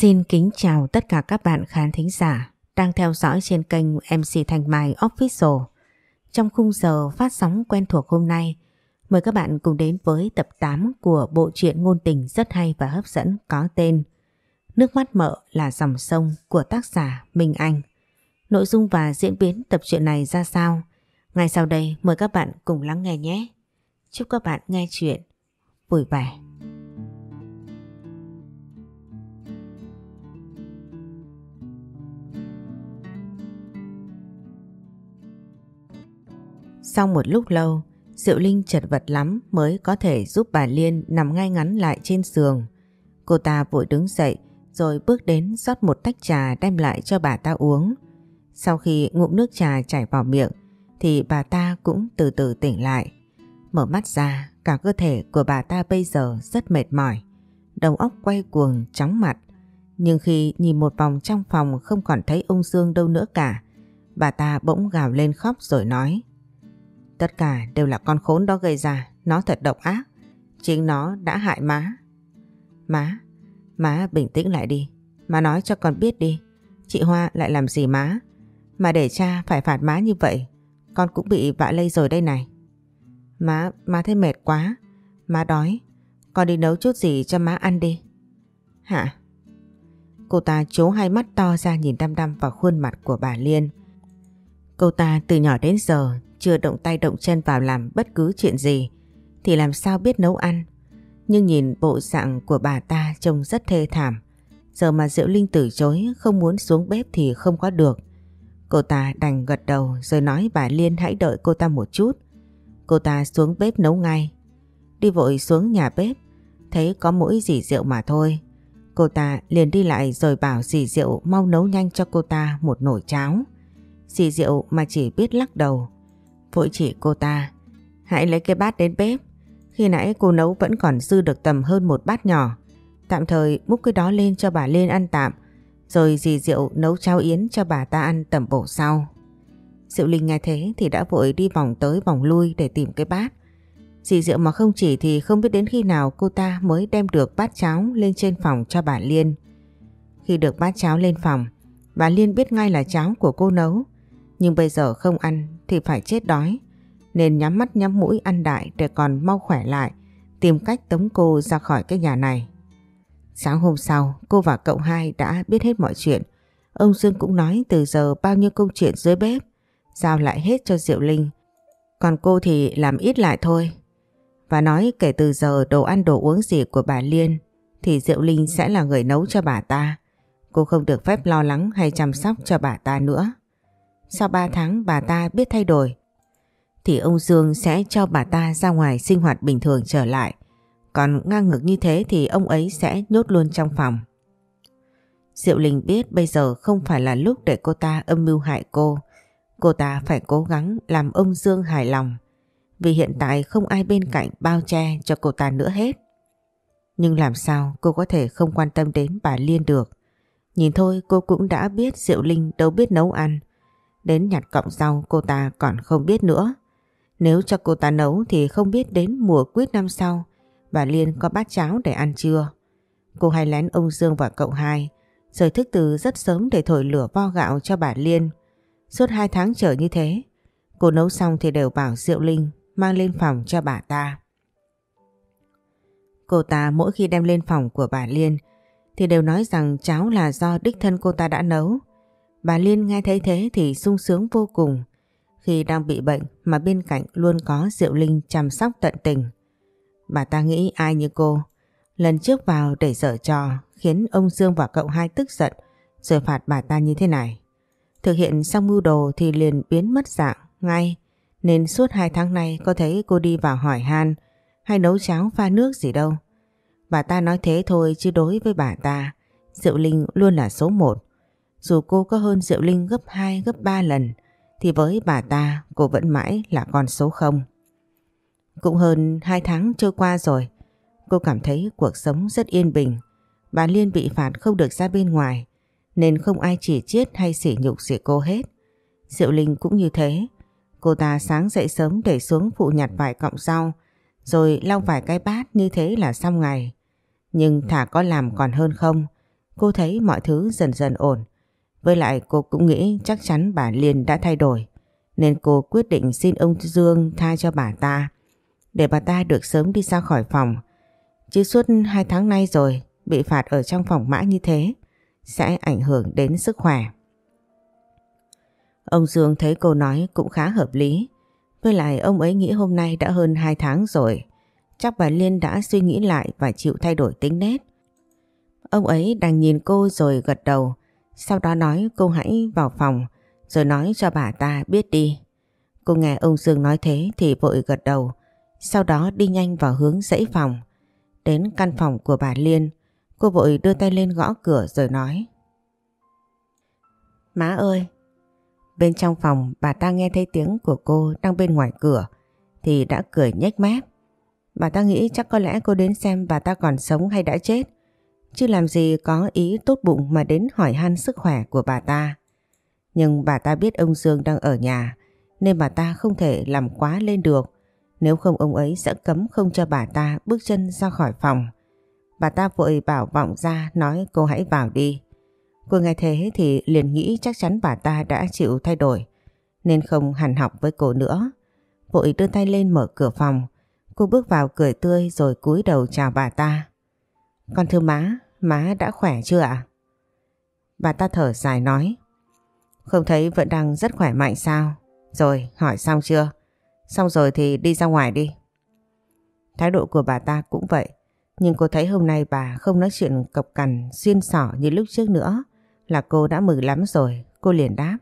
Xin kính chào tất cả các bạn khán thính giả đang theo dõi trên kênh MC Thanh Mai Official. Trong khung giờ phát sóng quen thuộc hôm nay, mời các bạn cùng đến với tập 8 của bộ truyện ngôn tình rất hay và hấp dẫn có tên Nước mắt mợ là dòng sông của tác giả Minh Anh. Nội dung và diễn biến tập truyện này ra sao? Ngay sau đây mời các bạn cùng lắng nghe nhé. Chúc các bạn nghe chuyện vui vẻ. Sau một lúc lâu, Diệu Linh chật vật lắm mới có thể giúp bà Liên nằm ngay ngắn lại trên giường. Cô ta vội đứng dậy rồi bước đến rót một tách trà đem lại cho bà ta uống. Sau khi ngụm nước trà chảy vào miệng thì bà ta cũng từ từ tỉnh lại. Mở mắt ra, cả cơ thể của bà ta bây giờ rất mệt mỏi. Đầu óc quay cuồng, chóng mặt. Nhưng khi nhìn một vòng trong phòng không còn thấy ông Dương đâu nữa cả, bà ta bỗng gào lên khóc rồi nói Tất cả đều là con khốn đó gây ra, nó thật độc ác. Chính nó đã hại má. Má, má bình tĩnh lại đi. Má nói cho con biết đi, chị Hoa lại làm gì má? Mà để cha phải phạt má như vậy, con cũng bị vạ lây rồi đây này. Má, má thấy mệt quá, má đói. Con đi nấu chút gì cho má ăn đi. Hả? Cô ta chố hai mắt to ra nhìn đăm đăm vào khuôn mặt của bà Liên. Cô ta từ nhỏ đến giờ chưa động tay động chân vào làm bất cứ chuyện gì thì làm sao biết nấu ăn. Nhưng nhìn bộ dạng của bà ta trông rất thê thảm. Giờ mà Diệu Linh từ chối không muốn xuống bếp thì không có được. Cô ta đành gật đầu rồi nói bà Liên hãy đợi cô ta một chút. Cô ta xuống bếp nấu ngay. Đi vội xuống nhà bếp, thấy có mỗi dì rượu mà thôi. Cô ta liền đi lại rồi bảo dì rượu mau nấu nhanh cho cô ta một nồi cháo. Dì rượu mà chỉ biết lắc đầu, vội chỉ cô ta. Hãy lấy cái bát đến bếp. Khi nãy cô nấu vẫn còn dư được tầm hơn một bát nhỏ. Tạm thời múc cái đó lên cho bà Liên ăn tạm. Rồi dì Diệu nấu cháo yến cho bà ta ăn tầm bổ sau. Diệu Linh nghe thế thì đã vội đi vòng tới vòng lui để tìm cái bát. Dì Diệu mà không chỉ thì không biết đến khi nào cô ta mới đem được bát cháo lên trên phòng cho bà Liên. Khi được bát cháo lên phòng, bà Liên biết ngay là cháo của cô nấu. Nhưng bây giờ không ăn thì phải chết đói. Nên nhắm mắt nhắm mũi ăn đại để còn mau khỏe lại, tìm cách tống cô ra khỏi cái nhà này. Sáng hôm sau, cô và cậu hai đã biết hết mọi chuyện. Ông Dương cũng nói từ giờ bao nhiêu công chuyện dưới bếp, giao lại hết cho Diệu Linh. Còn cô thì làm ít lại thôi. Và nói kể từ giờ đồ ăn đồ uống gì của bà Liên thì Diệu Linh sẽ là người nấu cho bà ta. Cô không được phép lo lắng hay chăm sóc cho bà ta nữa. Sau 3 tháng bà ta biết thay đổi, thì ông Dương sẽ cho bà ta ra ngoài sinh hoạt bình thường trở lại. Còn ngang ngược như thế thì ông ấy sẽ nhốt luôn trong phòng. Diệu Linh biết bây giờ không phải là lúc để cô ta âm mưu hại cô. Cô ta phải cố gắng làm ông Dương hài lòng. Vì hiện tại không ai bên cạnh bao che cho cô ta nữa hết. Nhưng làm sao cô có thể không quan tâm đến bà Liên được. Nhìn thôi, cô cũng đã biết Diệu Linh đâu biết nấu ăn. Đến nhặt cọng rau cô ta còn không biết nữa. Nếu cho cô ta nấu thì không biết đến mùa quýt năm sau bà Liên có bát cháo để ăn chưa. Cô hay lén ông Dương và cậu hai rời thức từ rất sớm để thổi lửa vo gạo cho bà Liên. Suốt hai tháng trở như thế, cô nấu xong thì đều bảo Diệu Linh mang lên phòng cho bà ta. Cô ta mỗi khi đem lên phòng của bà Liên thì đều nói rằng cháo là do đích thân cô ta đã nấu. Bà Liên nghe thấy thế thì sung sướng vô cùng khi đang bị bệnh mà bên cạnh luôn có Diệu Linh chăm sóc tận tình. Bà ta nghĩ ai như cô, lần trước vào để dở trò khiến ông Dương và cậu hai tức giận rồi phạt bà ta như thế này. Thực hiện xong mưu đồ thì liền biến mất dạng ngay nên suốt hai tháng nay có thấy cô đi vào hỏi han hay nấu cháo pha nước gì đâu. Bà ta nói thế thôi chứ đối với bà ta Diệu Linh luôn là số một. Dù cô có hơn Diệu Linh gấp 2 gấp 3 lần thì với bà ta cô vẫn mãi là con số 0. Cũng hơn 2 tháng trôi qua rồi, cô cảm thấy cuộc sống rất yên bình. Bà Liên bị phạt không được ra bên ngoài, nên không ai chỉ chiết hay sỉ nhục gì cô hết. Diệu Linh cũng như thế. Cô ta sáng dậy sớm để xuống phụ nhặt vài cọng rau, rồi lau vài cái bát như thế là xong ngày. Nhưng thả có làm còn hơn không, Cô thấy mọi thứ dần dần ổn. Với lại cô cũng nghĩ chắc chắn bà Liên đã thay đổi. Nên cô quyết định xin ông Dương tha cho bà ta. Để bà ta được sớm đi ra khỏi phòng. Chứ suốt hai tháng nay rồi bị phạt ở trong phòng mãi như thế sẽ ảnh hưởng đến sức khỏe. Ông Dương thấy cô nói cũng khá hợp lý. Với lại ông ấy nghĩ hôm nay đã hơn 2 tháng rồi. Chắc bà Liên đã suy nghĩ lại và chịu thay đổi tính nét Ông ấy đang nhìn cô rồi gật đầu. Sau đó nói cô hãy vào phòng rồi nói cho bà ta biết đi. Cô nghe ông Dương nói thế thì vội gật đầu. Sau đó đi nhanh vào hướng dãy phòng. Đến căn phòng của bà Liên. Cô vội đưa tay lên gõ cửa rồi nói. Má ơi, Bên trong phòng bà ta nghe thấy tiếng của cô đang bên ngoài cửa thì đã cười nhếch mép. Bà ta nghĩ chắc có lẽ cô đến xem bà ta còn sống hay đã chết. Chứ làm gì có ý tốt bụng mà đến hỏi han sức khỏe của bà ta. Nhưng bà ta biết ông Dương đang ở nhà nên bà ta không thể làm quá lên được. Nếu không ông ấy sẽ cấm không cho bà ta bước chân ra khỏi phòng. Bà ta vội bảo vọng ra nói cô hãy vào đi. Cô nghe thế thì liền nghĩ chắc chắn bà ta đã chịu thay đổi nên không hẳn học với cô nữa. Vội đưa tay lên mở cửa phòng. Cô bước vào cười tươi rồi cúi đầu chào bà ta. Con thưa má, má đã khỏe chưa ạ? Bà ta thở dài nói. Không thấy vẫn đang rất khỏe mạnh sao? Rồi, hỏi xong chưa? Xong rồi thì đi ra ngoài đi. Thái độ của bà ta cũng vậy. Nhưng cô thấy hôm nay bà không nói chuyện cộc cằn xuyên sỏ như lúc trước nữa là cô đã mừng lắm rồi, cô liền đáp.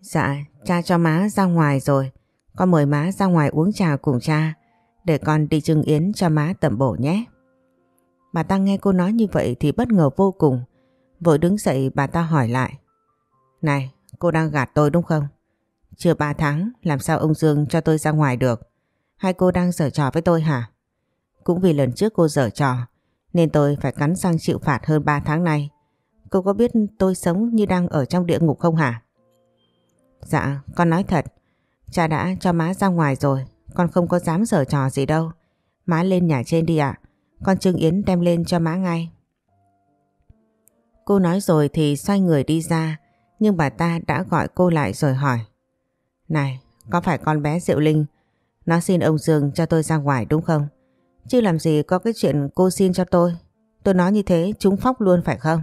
Dạ, cha cho má ra ngoài rồi, con mời má ra ngoài uống trà cùng cha, để con đi trưng yến cho má tẩm bổ nhé. Bà ta nghe cô nói như vậy thì bất ngờ vô cùng, vội đứng dậy bà ta hỏi lại. Này, cô đang gạt tôi đúng không? Chưa ba tháng, làm sao ông Dương cho tôi ra ngoài được? Hay cô đang giở trò với tôi hả? Cũng vì lần trước cô giở trò, nên tôi phải cắn răng chịu phạt hơn 3 tháng nay. Cô có biết tôi sống như đang ở trong địa ngục không hả? Dạ, con nói thật. Cha đã cho má ra ngoài rồi. Con không có dám giở trò gì đâu. Má lên nhà trên đi ạ. Con Trương Yến đem lên cho mã ngay. Cô nói rồi thì xoay người đi ra. Nhưng bà ta đã gọi cô lại rồi hỏi. Này, có phải con bé Diệu Linh nó xin ông Dương cho tôi ra ngoài đúng không? Chứ làm gì có cái chuyện cô xin cho tôi. Tôi nói như thế chúng phóc luôn phải không?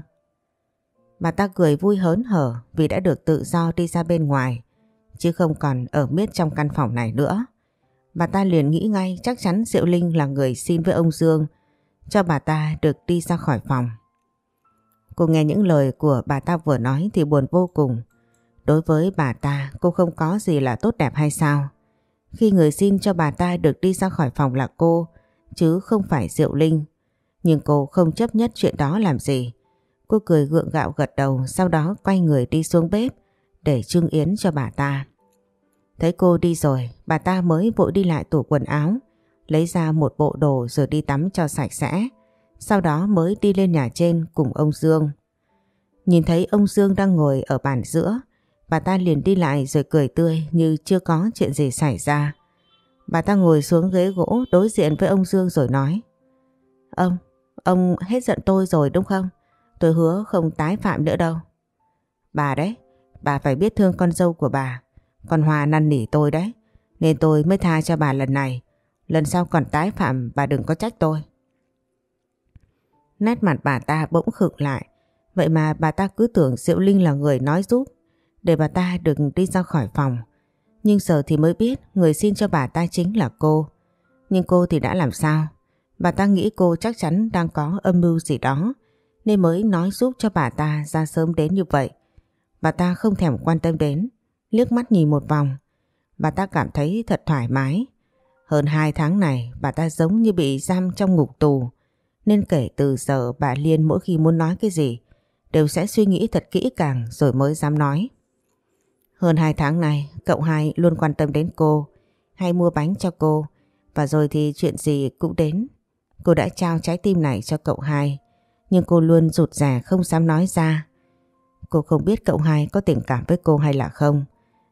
Bà ta cười vui hớn hở vì đã được tự do đi ra bên ngoài, chứ không còn ở miết trong căn phòng này nữa. Bà ta liền nghĩ ngay chắc chắn Diệu Linh là người xin với ông Dương cho bà ta được đi ra khỏi phòng. Cô nghe những lời của bà ta vừa nói thì buồn vô cùng. Đối với bà ta cô không có gì là tốt đẹp hay sao? Khi người xin cho bà ta được đi ra khỏi phòng là cô chứ không phải Diệu Linh. Nhưng cô không chấp nhất chuyện đó làm gì. Cô cười gượng gạo gật đầu sau đó quay người đi xuống bếp để trưng yến cho bà ta. Thấy cô đi rồi, bà ta mới vội đi lại tủ quần áo, lấy ra một bộ đồ rồi đi tắm cho sạch sẽ. Sau đó mới đi lên nhà trên cùng ông Dương. Nhìn thấy ông Dương đang ngồi ở bàn giữa, bà ta liền đi lại rồi cười tươi như chưa có chuyện gì xảy ra. Bà ta ngồi xuống ghế gỗ đối diện với ông Dương rồi nói Ông, ông hết giận tôi rồi đúng không? Tôi hứa không tái phạm nữa đâu. Bà đấy, bà phải biết thương con dâu của bà. Con Hòa năn nỉ tôi đấy, nên tôi mới tha cho bà lần này. Lần sau còn tái phạm bà đừng có trách tôi. Nét mặt bà ta bỗng khựng lại. Vậy mà bà ta cứ tưởng Diệu Linh là người nói giúp để bà ta đừng đi ra khỏi phòng. Nhưng giờ thì mới biết người xin cho bà ta chính là cô. Nhưng cô thì đã làm sao? Bà ta nghĩ cô chắc chắn đang có âm mưu gì đó nên mới nói giúp cho bà ta ra sớm đến như vậy. Bà ta không thèm quan tâm đến, liếc mắt nhìn một vòng. Bà ta cảm thấy thật thoải mái. Hơn hai tháng này bà ta giống như bị giam trong ngục tù. Nên kể từ giờ bà Liên mỗi khi muốn nói cái gì đều sẽ suy nghĩ thật kỹ càng rồi mới dám nói. Hơn hai tháng này cậu hai luôn quan tâm đến cô, hay mua bánh cho cô và rồi thì chuyện gì cũng đến. Cô đã trao trái tim này cho cậu hai nhưng cô luôn rụt rè không dám nói ra. Cô không biết cậu hai có tình cảm với cô hay là không,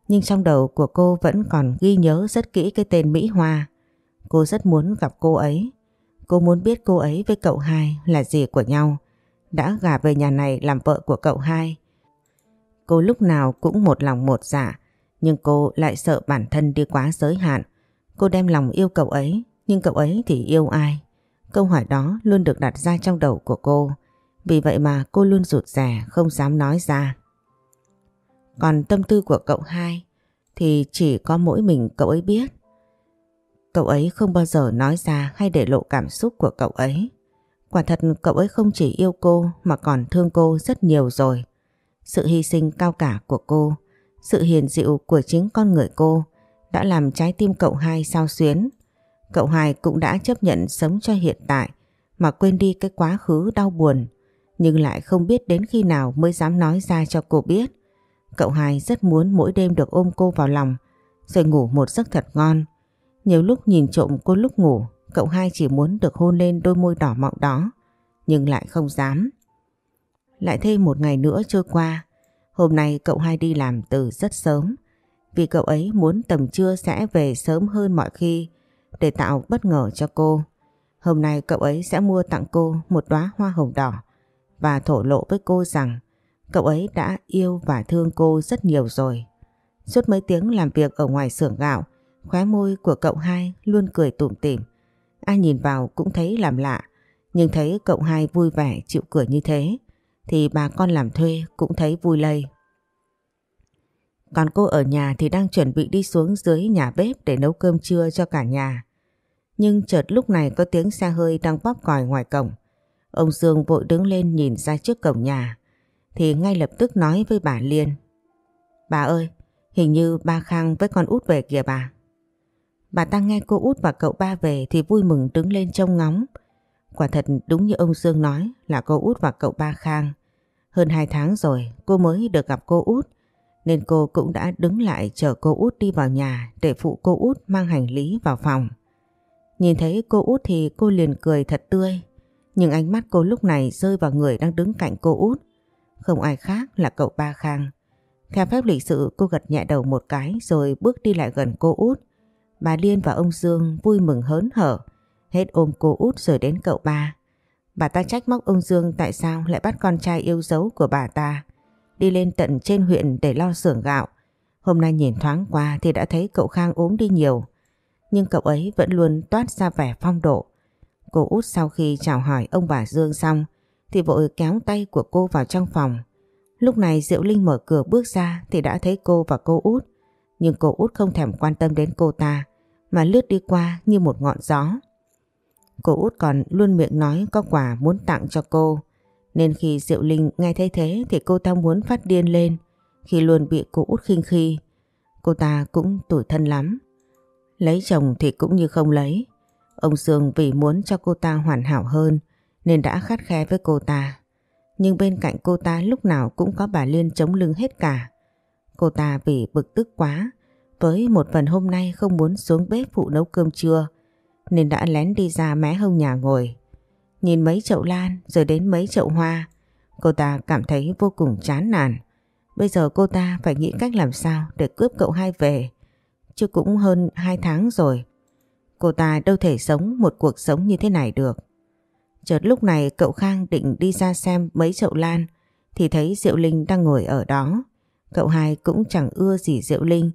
nhưng trong đầu của cô vẫn còn ghi nhớ rất kỹ cái tên Mỹ Hoa. Cô rất muốn gặp cô ấy. Cô muốn biết cô ấy với cậu hai là gì của nhau đã gả về nhà này làm vợ của cậu hai. Cô lúc nào cũng một lòng một dạ, nhưng cô lại sợ bản thân đi quá giới hạn. Cô đem lòng yêu cậu ấy, nhưng cậu ấy thì yêu ai? Câu hỏi đó luôn được đặt ra trong đầu của cô. Vì vậy mà cô luôn rụt rè, không dám nói ra. Còn tâm tư của cậu hai thì chỉ có mỗi mình cậu ấy biết. Cậu ấy không bao giờ nói ra hay để lộ cảm xúc của cậu ấy. Quả thật cậu ấy không chỉ yêu cô mà còn thương cô rất nhiều rồi. Sự hy sinh cao cả của cô, sự hiền dịu của chính con người cô đã làm trái tim cậu hai sao xuyến. Cậu hai cũng đã chấp nhận sống cho hiện tại mà quên đi cái quá khứ đau buồn nhưng lại không biết đến khi nào mới dám nói ra cho cô biết. Cậu hai rất muốn mỗi đêm được ôm cô vào lòng, rồi ngủ một giấc thật ngon. Nhiều lúc nhìn trộm cô lúc ngủ, cậu hai chỉ muốn được hôn lên đôi môi đỏ mọng đó, nhưng lại không dám. Lại thêm một ngày nữa trôi qua, hôm nay cậu hai đi làm từ rất sớm, vì cậu ấy muốn tầm trưa sẽ về sớm hơn mọi khi để tạo bất ngờ cho cô. Hôm nay cậu ấy sẽ mua tặng cô một đóa hoa hồng đỏ và thổ lộ với cô rằng cậu ấy đã yêu và thương cô rất nhiều rồi. Suốt mấy tiếng làm việc ở ngoài xưởng gạo, khóe môi của cậu hai luôn cười tủm tỉm. Ai nhìn vào cũng thấy làm lạ, nhưng thấy cậu hai vui vẻ chịu cười như thế, thì bà con làm thuê cũng thấy vui lây. Còn cô ở nhà thì đang chuẩn bị đi xuống dưới nhà bếp để nấu cơm trưa cho cả nhà. Nhưng chợt lúc này có tiếng xe hơi đang bóp còi ngoài cổng. Ông Dương vội đứng lên nhìn ra trước cổng nhà. Thì ngay lập tức nói với bà Liên. Bà ơi, hình như ba Khang với con út về kìa bà. Bà ta nghe cô út và cậu ba về thì vui mừng đứng lên trông ngóng. Quả thật đúng như ông Dương nói là cô út và cậu ba Khang. Hơn hai tháng rồi cô mới được gặp cô út nên cô cũng đã đứng lại chờ cô út đi vào nhà để phụ cô út mang hành lý vào phòng. Nhìn thấy cô út thì cô liền cười thật tươi, nhưng ánh mắt cô lúc này rơi vào người đang đứng cạnh cô út. Không ai khác là cậu ba Khang. Theo phép lịch sự cô gật nhẹ đầu một cái rồi bước đi lại gần cô út. Bà Liên và ông Dương vui mừng hớn hở, hết ôm cô út rồi đến cậu ba. Bà ta trách móc ông Dương tại sao lại bắt con trai yêu dấu của bà ta đi lên tận trên huyện để lo xưởng gạo. Hôm nay nhìn thoáng qua thì đã thấy cậu Khang ốm đi nhiều. Nhưng cậu ấy vẫn luôn toát ra vẻ phong độ. Cô út sau khi chào hỏi ông bà Dương xong thì vội kéo tay của cô vào trong phòng. Lúc này Diệu Linh mở cửa bước ra thì đã thấy cô và cô út. Nhưng cô út không thèm quan tâm đến cô ta, mà lướt đi qua như một ngọn gió. Cô út còn luôn miệng nói có quà muốn tặng cho cô. Nên khi Diệu Linh nghe thấy thế thì cô ta muốn phát điên lên, khi luôn bị cô út khinh khi. Cô ta cũng tủi thân lắm. Lấy chồng thì cũng như không lấy. Ông Dương vì muốn cho cô ta hoàn hảo hơn nên đã khát khe với cô ta. Nhưng bên cạnh cô ta lúc nào cũng có bà Liên chống lưng hết cả. Cô ta vì bực tức quá với một phần hôm nay không muốn xuống bếp phụ nấu cơm trưa nên đã lén đi ra mé hông nhà ngồi. Nhìn mấy chậu lan rồi đến mấy chậu hoa, cô ta cảm thấy vô cùng chán nản. Bây giờ cô ta phải nghĩ cách làm sao để cướp cậu hai về. Chứ cũng hơn hai tháng rồi. Cô ta đâu thể sống một cuộc sống như thế này được. Chợt lúc này cậu Khang định đi ra xem mấy chậu lan, thì thấy Diệu Linh đang ngồi ở đó. Cậu hai cũng chẳng ưa gì Diệu Linh,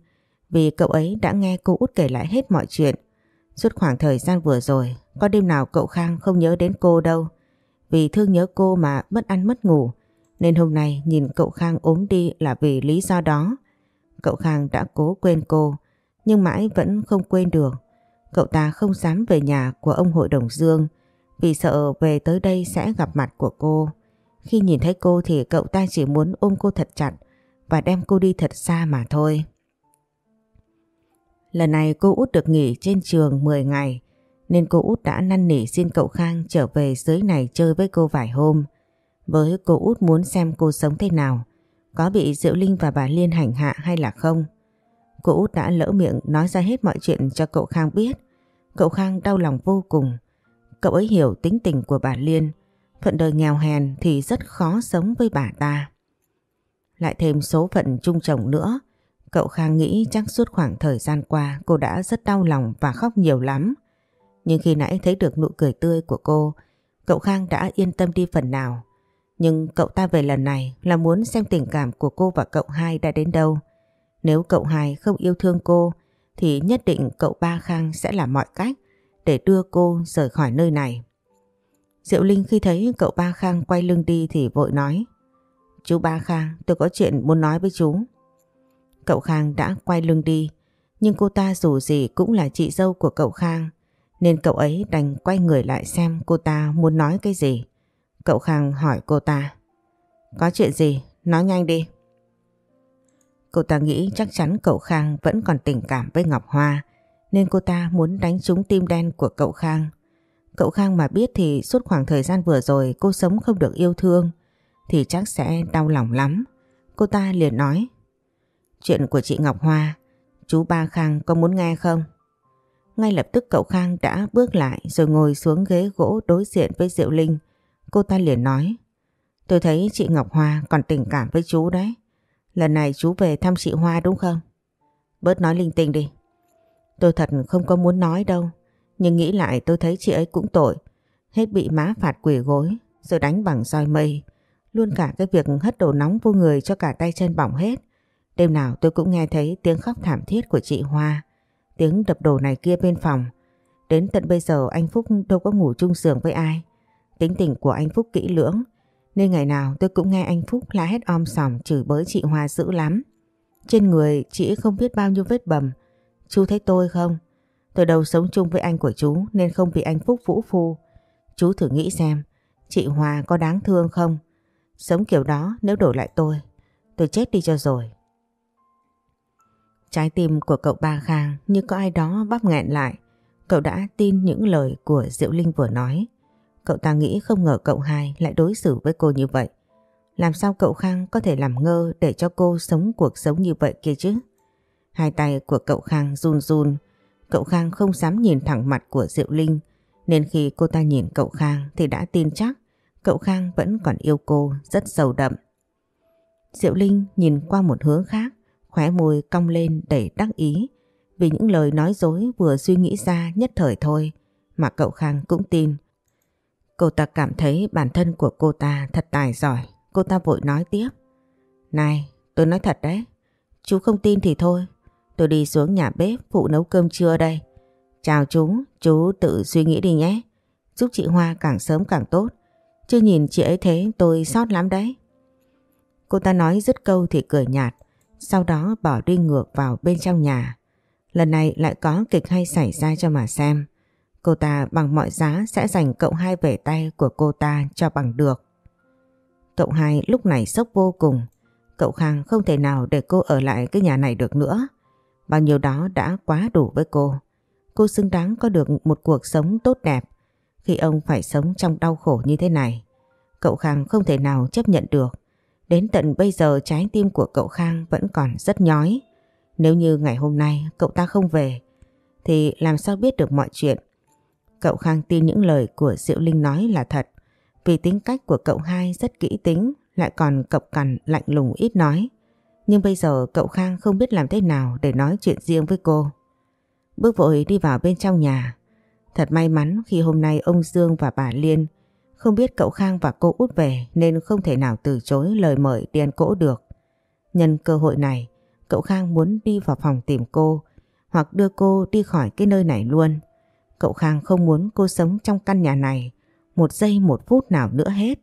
vì cậu ấy đã nghe cô út kể lại hết mọi chuyện. Suốt khoảng thời gian vừa rồi, có đêm nào cậu Khang không nhớ đến cô đâu. Vì thương nhớ cô mà mất ăn mất ngủ. Nên hôm nay nhìn cậu Khang ốm đi là vì lý do đó. Cậu Khang đã cố quên cô. Nhưng mãi vẫn không quên được. Cậu ta không dám về nhà của ông hội đồng Dương. Vì sợ về tới đây sẽ gặp mặt của cô. Khi nhìn thấy cô thì cậu ta chỉ muốn ôm cô thật chặt và đem cô đi thật xa mà thôi. Lần này cô út được nghỉ trên trường 10 ngày nên cô út đã năn nỉ xin cậu Khang trở về dưới này chơi với cô vài hôm. Với cô út muốn xem cô sống thế nào, có bị Diệu Linh và bà Liên hành hạ hay là không. Cô út đã lỡ miệng nói ra hết mọi chuyện cho cậu Khang biết. Cậu Khang đau lòng vô cùng. Cậu ấy hiểu tính tình của bà Liên, phận đời nghèo hèn thì rất khó sống với bà ta. Lại thêm số phận chung chồng nữa, cậu Khang nghĩ chắc suốt khoảng thời gian qua cô đã rất đau lòng và khóc nhiều lắm. Nhưng khi nãy thấy được nụ cười tươi của cô, cậu Khang đã yên tâm đi phần nào. Nhưng cậu ta về lần này là muốn xem tình cảm của cô và cậu hai đã đến đâu. Nếu cậu hai không yêu thương cô thì nhất định cậu ba Khang sẽ làm mọi cách để đưa cô rời khỏi nơi này. Diệu Linh khi thấy cậu ba Khang quay lưng đi thì vội nói, Chú ba Khang, tôi có chuyện muốn nói với chú. Cậu Khang đã quay lưng đi, nhưng cô ta dù gì cũng là chị dâu của cậu Khang, nên cậu ấy đành quay người lại xem cô ta muốn nói cái gì. Cậu Khang hỏi cô ta, Có chuyện gì? Nói nhanh đi. Cô ta nghĩ chắc chắn cậu Khang vẫn còn tình cảm với Ngọc Hoa nên cô ta muốn đánh trúng tim đen của cậu Khang. Cậu Khang mà biết thì suốt khoảng thời gian vừa rồi cô sống không được yêu thương, thì chắc sẽ đau lòng lắm. Cô ta liền nói, Chuyện của chị Ngọc Hoa, chú ba Khang có muốn nghe không? Ngay lập tức cậu Khang đã bước lại rồi ngồi xuống ghế gỗ đối diện với Diệu Linh. Cô ta liền nói, Tôi thấy chị Ngọc Hoa còn tình cảm với chú đấy. Lần này chú về thăm chị Hoa đúng không? Bớt nói linh tinh đi. Tôi thật không có muốn nói đâu. Nhưng nghĩ lại tôi thấy chị ấy cũng tội. Hết bị má phạt quỷ gối, rồi đánh bằng roi mây. Luôn cả cái việc hất đồ nóng vô người cho cả tay chân bỏng hết. Đêm nào tôi cũng nghe thấy tiếng khóc thảm thiết của chị Hoa. Tiếng đập đồ này kia bên phòng. Đến tận bây giờ anh Phúc đâu có ngủ chung giường với ai. Tính tình của anh Phúc kỹ lưỡng. Nên ngày nào tôi cũng nghe anh Phúc la hét om sòm chửi bới chị Hoa dữ lắm. Trên người chị không biết bao nhiêu vết bầm. Chú thấy tôi không? Tôi đâu sống chung với anh của chú nên không bị anh Phúc vũ phu. Chú thử nghĩ xem, chị Hòa có đáng thương không? Sống kiểu đó nếu đổi lại tôi, tôi chết đi cho rồi. Trái tim của cậu ba Khang như có ai đó bắp nghẹn lại. Cậu đã tin những lời của Diệu Linh vừa nói. Cậu ta nghĩ không ngờ cậu hai lại đối xử với cô như vậy. Làm sao cậu Khang có thể làm ngơ để cho cô sống cuộc sống như vậy kia chứ? Hai tay của cậu Khang run run. Cậu Khang không dám nhìn thẳng mặt của Diệu Linh. Nên khi cô ta nhìn cậu Khang thì đã tin chắc cậu Khang vẫn còn yêu cô rất sâu đậm. Diệu Linh nhìn qua một hướng khác khóe môi cong lên đầy đắc ý vì những lời nói dối vừa suy nghĩ ra nhất thời thôi mà cậu Khang cũng tin. Cô ta cảm thấy bản thân của cô ta thật tài giỏi, cô ta vội nói tiếp. Này, tôi nói thật đấy, chú không tin thì thôi, tôi đi xuống nhà bếp phụ nấu cơm trưa đây. Chào chú, chú tự suy nghĩ đi nhé, giúp chị Hoa càng sớm càng tốt, chứ nhìn chị ấy thế tôi sót lắm đấy. Cô ta nói dứt câu thì cười nhạt, sau đó bỏ đi ngược vào bên trong nhà. Lần này lại có kịch hay xảy ra cho mà xem. Cô ta bằng mọi giá sẽ giành cậu hai về tay của cô ta cho bằng được. Cậu hai lúc này sốc vô cùng. Cậu Khang không thể nào để cô ở lại cái nhà này được nữa. Bao nhiêu đó đã quá đủ với cô. Cô xứng đáng có được một cuộc sống tốt đẹp khi ông phải sống trong đau khổ như thế này. Cậu Khang không thể nào chấp nhận được. Đến tận bây giờ trái tim của cậu Khang vẫn còn rất nhói. Nếu như ngày hôm nay cậu ta không về, thì làm sao biết được mọi chuyện. Cậu Khang tin những lời của Diệu Linh nói là thật vì tính cách của cậu hai rất kỹ tính, lại còn cộc cằn, lạnh lùng ít nói. Nhưng bây giờ cậu Khang không biết làm thế nào để nói chuyện riêng với cô. Bước vội đi vào bên trong nhà. Thật may mắn khi hôm nay ông Dương và bà Liên không biết cậu Khang và cô út về nên không thể nào từ chối lời mời đi ăn cỗ được. Nhân cơ hội này, cậu Khang muốn đi vào phòng tìm cô hoặc đưa cô đi khỏi cái nơi này luôn. Cậu Khang không muốn cô sống trong căn nhà này một giây một phút nào nữa hết.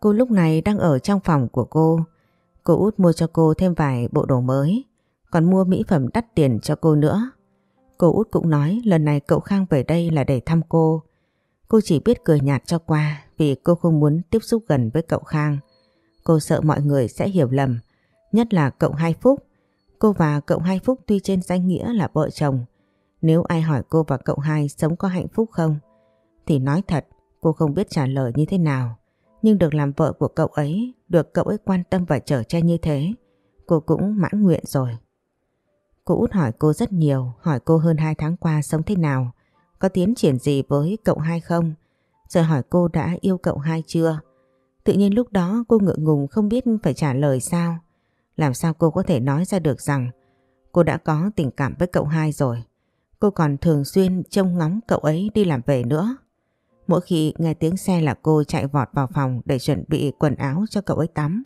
Cô lúc này đang ở trong phòng của cô. Cô út mua cho cô thêm vài bộ đồ mới, còn mua mỹ phẩm đắt tiền cho cô nữa. Cô út cũng nói lần này cậu Khang về đây là để thăm cô, Cô chỉ biết cười nhạt cho qua vì cô không muốn tiếp xúc gần với cậu Khang. Cô sợ mọi người sẽ hiểu lầm, nhất là cậu Hai Phúc. Cô và cậu Hai Phúc tuy trên danh nghĩa là vợ chồng, nếu ai hỏi cô và cậu Hai sống có hạnh phúc không, thì nói thật cô không biết trả lời như thế nào. Nhưng được làm vợ của cậu ấy, được cậu ấy quan tâm và chở che như thế, cô cũng mãn nguyện rồi. Cô út hỏi cô rất nhiều, hỏi cô hơn 2 tháng qua sống thế nào, có tiến triển gì với cậu hai không? Rồi hỏi cô đã yêu cậu hai chưa? Tự nhiên lúc đó cô ngượng ngùng không biết phải trả lời sao. Làm sao cô có thể nói ra được rằng cô đã có tình cảm với cậu hai rồi. Cô còn thường xuyên trông ngóng cậu ấy đi làm về nữa. Mỗi khi nghe tiếng xe là cô chạy vọt vào phòng để chuẩn bị quần áo cho cậu ấy tắm.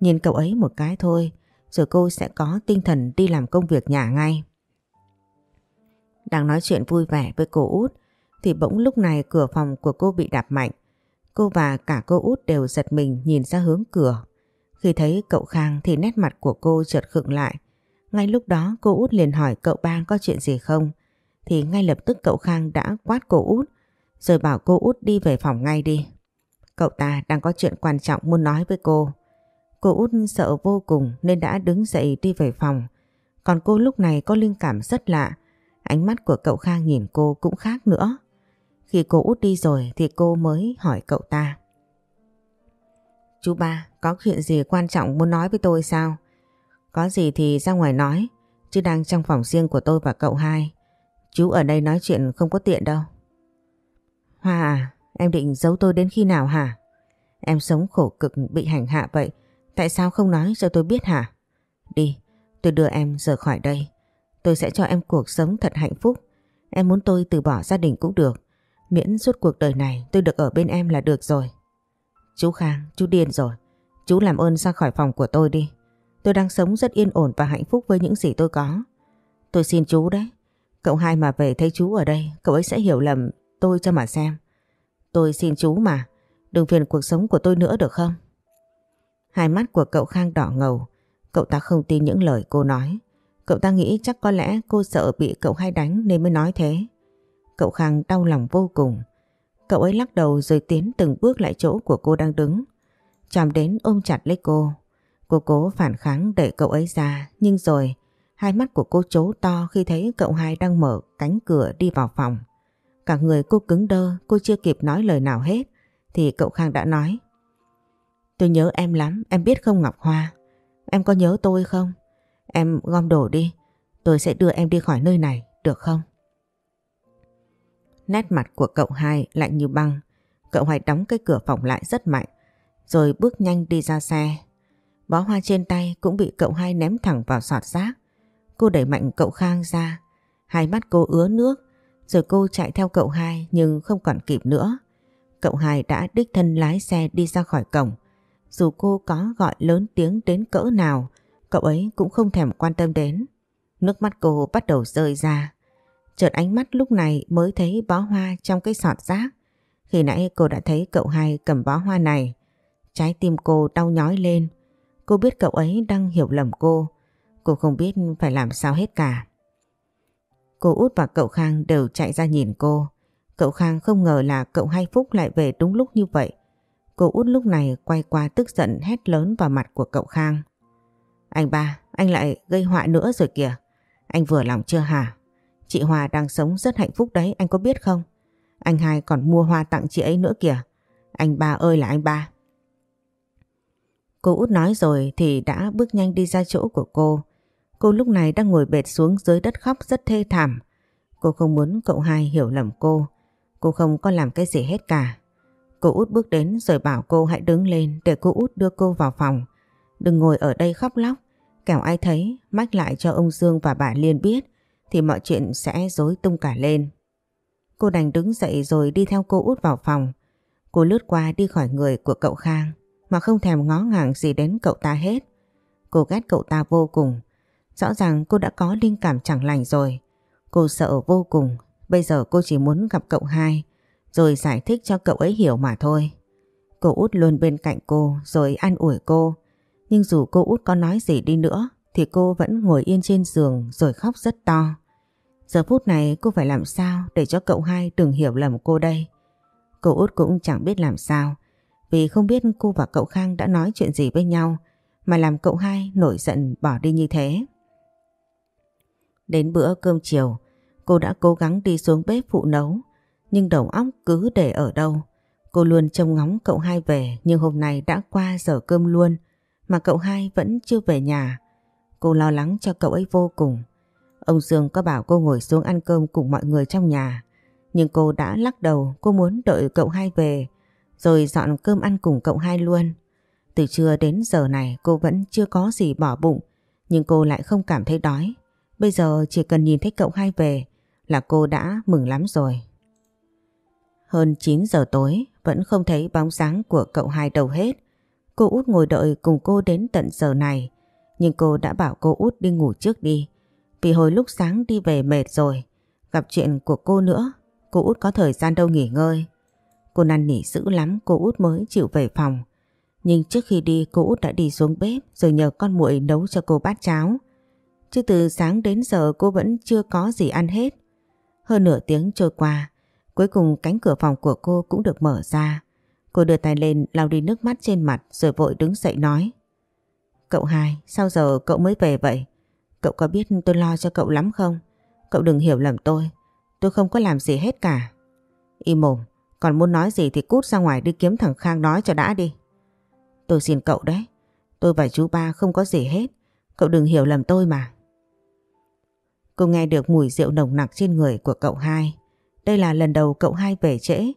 Nhìn cậu ấy một cái thôi, rồi cô sẽ có tinh thần đi làm công việc nhà ngay. Đang nói chuyện vui vẻ với cô út, thì bỗng lúc này cửa phòng của cô bị đạp mạnh. Cô và cả cô út đều giật mình nhìn ra hướng cửa. Khi thấy cậu Khang thì nét mặt của cô chợt khựng lại. Ngay lúc đó cô út liền hỏi cậu ba có chuyện gì không? Thì ngay lập tức cậu Khang đã quát cô út rồi bảo cô út đi về phòng ngay đi. Cậu ta đang có chuyện quan trọng muốn nói với cô. Cô út sợ vô cùng nên đã đứng dậy đi về phòng. Còn cô lúc này có linh cảm rất lạ. Ánh mắt của cậu Khang nhìn cô cũng khác nữa. Khi cô út đi rồi thì cô mới hỏi cậu ta. Chú ba, có chuyện gì quan trọng muốn nói với tôi sao? Có gì thì ra ngoài nói, chứ đang trong phòng riêng của tôi và cậu hai. Chú ở đây nói chuyện không có tiện đâu. Hoa à, em định giấu tôi đến khi nào hả? Em sống khổ cực bị hành hạ vậy, tại sao không nói cho tôi biết hả? Đi, tôi đưa em rời khỏi đây. Tôi sẽ cho em cuộc sống thật hạnh phúc. Em muốn tôi từ bỏ gia đình cũng được. Miễn suốt cuộc đời này tôi được ở bên em là được rồi. Chú Khang, chú điên rồi. Chú làm ơn ra khỏi phòng của tôi đi. Tôi đang sống rất yên ổn và hạnh phúc với những gì tôi có. Tôi xin chú đấy. Cậu hai mà về thấy chú ở đây, cậu ấy sẽ hiểu lầm tôi cho mà xem. Tôi xin chú mà, đừng phiền cuộc sống của tôi nữa được không? Hai mắt của cậu Khang đỏ ngầu, cậu ta không tin những lời cô nói. Cậu ta nghĩ chắc có lẽ cô sợ bị cậu hai đánh nên mới nói thế. Cậu Khang đau lòng vô cùng. Cậu ấy lắc đầu rồi tiến từng bước lại chỗ của cô đang đứng. Chạm đến ôm chặt lấy cô. Cô cố phản kháng để cậu ấy ra nhưng rồi hai mắt của cô chố to khi thấy cậu hai đang mở cánh cửa đi vào phòng. Cả người cô cứng đơ, cô chưa kịp nói lời nào hết thì cậu Khang đã nói. Tôi nhớ em lắm, em biết không Ngọc Hoa? Em có nhớ tôi không? Em gom đồ đi, tôi sẽ đưa em đi khỏi nơi này, được không? Nét mặt của cậu hai lạnh như băng. Cậu hai đóng cái cửa phòng lại rất mạnh, rồi bước nhanh đi ra xe. Bó hoa trên tay cũng bị cậu hai ném thẳng vào sọt rác. Cô đẩy mạnh cậu Khang ra, hai mắt cô ứa nước, rồi cô chạy theo cậu hai nhưng không còn kịp nữa. Cậu hai đã đích thân lái xe đi ra khỏi cổng. Dù cô có gọi lớn tiếng đến cỡ nào, cậu ấy cũng không thèm quan tâm đến. Nước mắt cô bắt đầu rơi ra. Chợt ánh mắt lúc này mới thấy bó hoa trong cái sọt rác. Khi nãy cô đã thấy cậu hai cầm bó hoa này. Trái tim cô đau nhói lên. Cô biết cậu ấy đang hiểu lầm cô. Cô không biết phải làm sao hết cả. Cô út và cậu Khang đều chạy ra nhìn cô. Cậu Khang không ngờ là cậu Hai Phúc lại về đúng lúc như vậy. Cô út lúc này quay qua tức giận hét lớn vào mặt của cậu Khang. Anh ba, anh lại gây họa nữa rồi kìa. Anh vừa lòng chưa hả? Chị Hòa đang sống rất hạnh phúc đấy, anh có biết không? Anh hai còn mua hoa tặng chị ấy nữa kìa. Anh ba ơi là anh ba. Cô út nói rồi thì đã bước nhanh đi ra chỗ của cô. Cô cô lúc này đang ngồi bệt xuống dưới đất khóc rất thê thảm. Cô không muốn cậu hai hiểu lầm cô. Cô không có làm cái gì hết cả. Cô út bước đến rồi bảo cô hãy đứng lên để cô út đưa cô vào phòng. Đừng ngồi ở đây khóc lóc. Kẻo ai thấy, mách lại cho ông Dương và bà Liên biết, thì mọi chuyện sẽ rối tung cả lên. Cô đành đứng dậy rồi đi theo cô út vào phòng. Cô lướt qua đi khỏi người của cậu Khang, mà không thèm ngó ngàng gì đến cậu ta hết. Cô ghét cậu ta vô cùng. Rõ ràng cô đã có linh cảm chẳng lành rồi. Cô sợ vô cùng. Bây giờ cô chỉ muốn gặp cậu hai, rồi giải thích cho cậu ấy hiểu mà thôi. Cô út luôn bên cạnh cô, rồi an ủi cô. Nhưng dù cô út có nói gì đi nữa, thì cô vẫn ngồi yên trên giường, rồi khóc rất to. Giờ phút này cô phải làm sao để cho cậu hai đừng hiểu lầm cô đây. Cô út cũng chẳng biết làm sao vì không biết cô và cậu Khang đã nói chuyện gì với nhau, mà làm cậu hai nổi giận bỏ đi như thế. Đến bữa cơm chiều, cô đã cố gắng đi xuống bếp phụ nấu, nhưng đầu óc cứ để ở đâu. Cô luôn trông ngóng cậu hai về nhưng hôm nay đã qua giờ cơm luôn mà cậu hai vẫn chưa về nhà. Cô lo lắng cho cậu ấy vô cùng. Ông Dương có bảo cô ngồi xuống ăn cơm cùng mọi người trong nhà. Nhưng cô đã lắc đầu cô muốn đợi cậu hai về rồi dọn cơm ăn cùng cậu hai luôn. Từ trưa đến giờ này cô vẫn chưa có gì bỏ bụng nhưng cô lại không cảm thấy đói. Bây giờ chỉ cần nhìn thấy cậu hai về là cô đã mừng lắm rồi. Hơn 9 giờ tối, vẫn không thấy bóng dáng của cậu hai đâu hết. Cô út ngồi đợi cùng cô đến tận giờ này. Nhưng cô đã bảo cô út đi ngủ trước đi. Vì hồi lúc sáng đi về mệt rồi. Gặp chuyện của cô nữa. Cô út có thời gian đâu nghỉ ngơi. Cô năn nỉ dữ lắm, cô út mới chịu về phòng. Nhưng trước khi đi, cô út đã đi xuống bếp rồi nhờ con muội nấu cho cô bát cháo. Chứ từ sáng đến giờ cô vẫn chưa có gì ăn hết. Hơn nửa tiếng trôi qua, cuối cùng cánh cửa phòng của cô cũng được mở ra. Cô đưa tay lên lau đi nước mắt trên mặt rồi vội đứng dậy nói. Cậu hai, sao giờ cậu mới về vậy? Cậu có biết tôi lo cho cậu lắm không? Cậu đừng hiểu lầm tôi. Tôi không có làm gì hết cả. Im mồm, còn muốn nói gì thì cút ra ngoài đi kiếm thằng Khang nói cho đã đi. Tôi xin cậu đấy. Tôi và chú ba không có gì hết. Cậu đừng hiểu lầm tôi mà. Cô nghe được mùi rượu nồng nặc trên người của cậu hai. Đây là lần đầu cậu hai về trễ,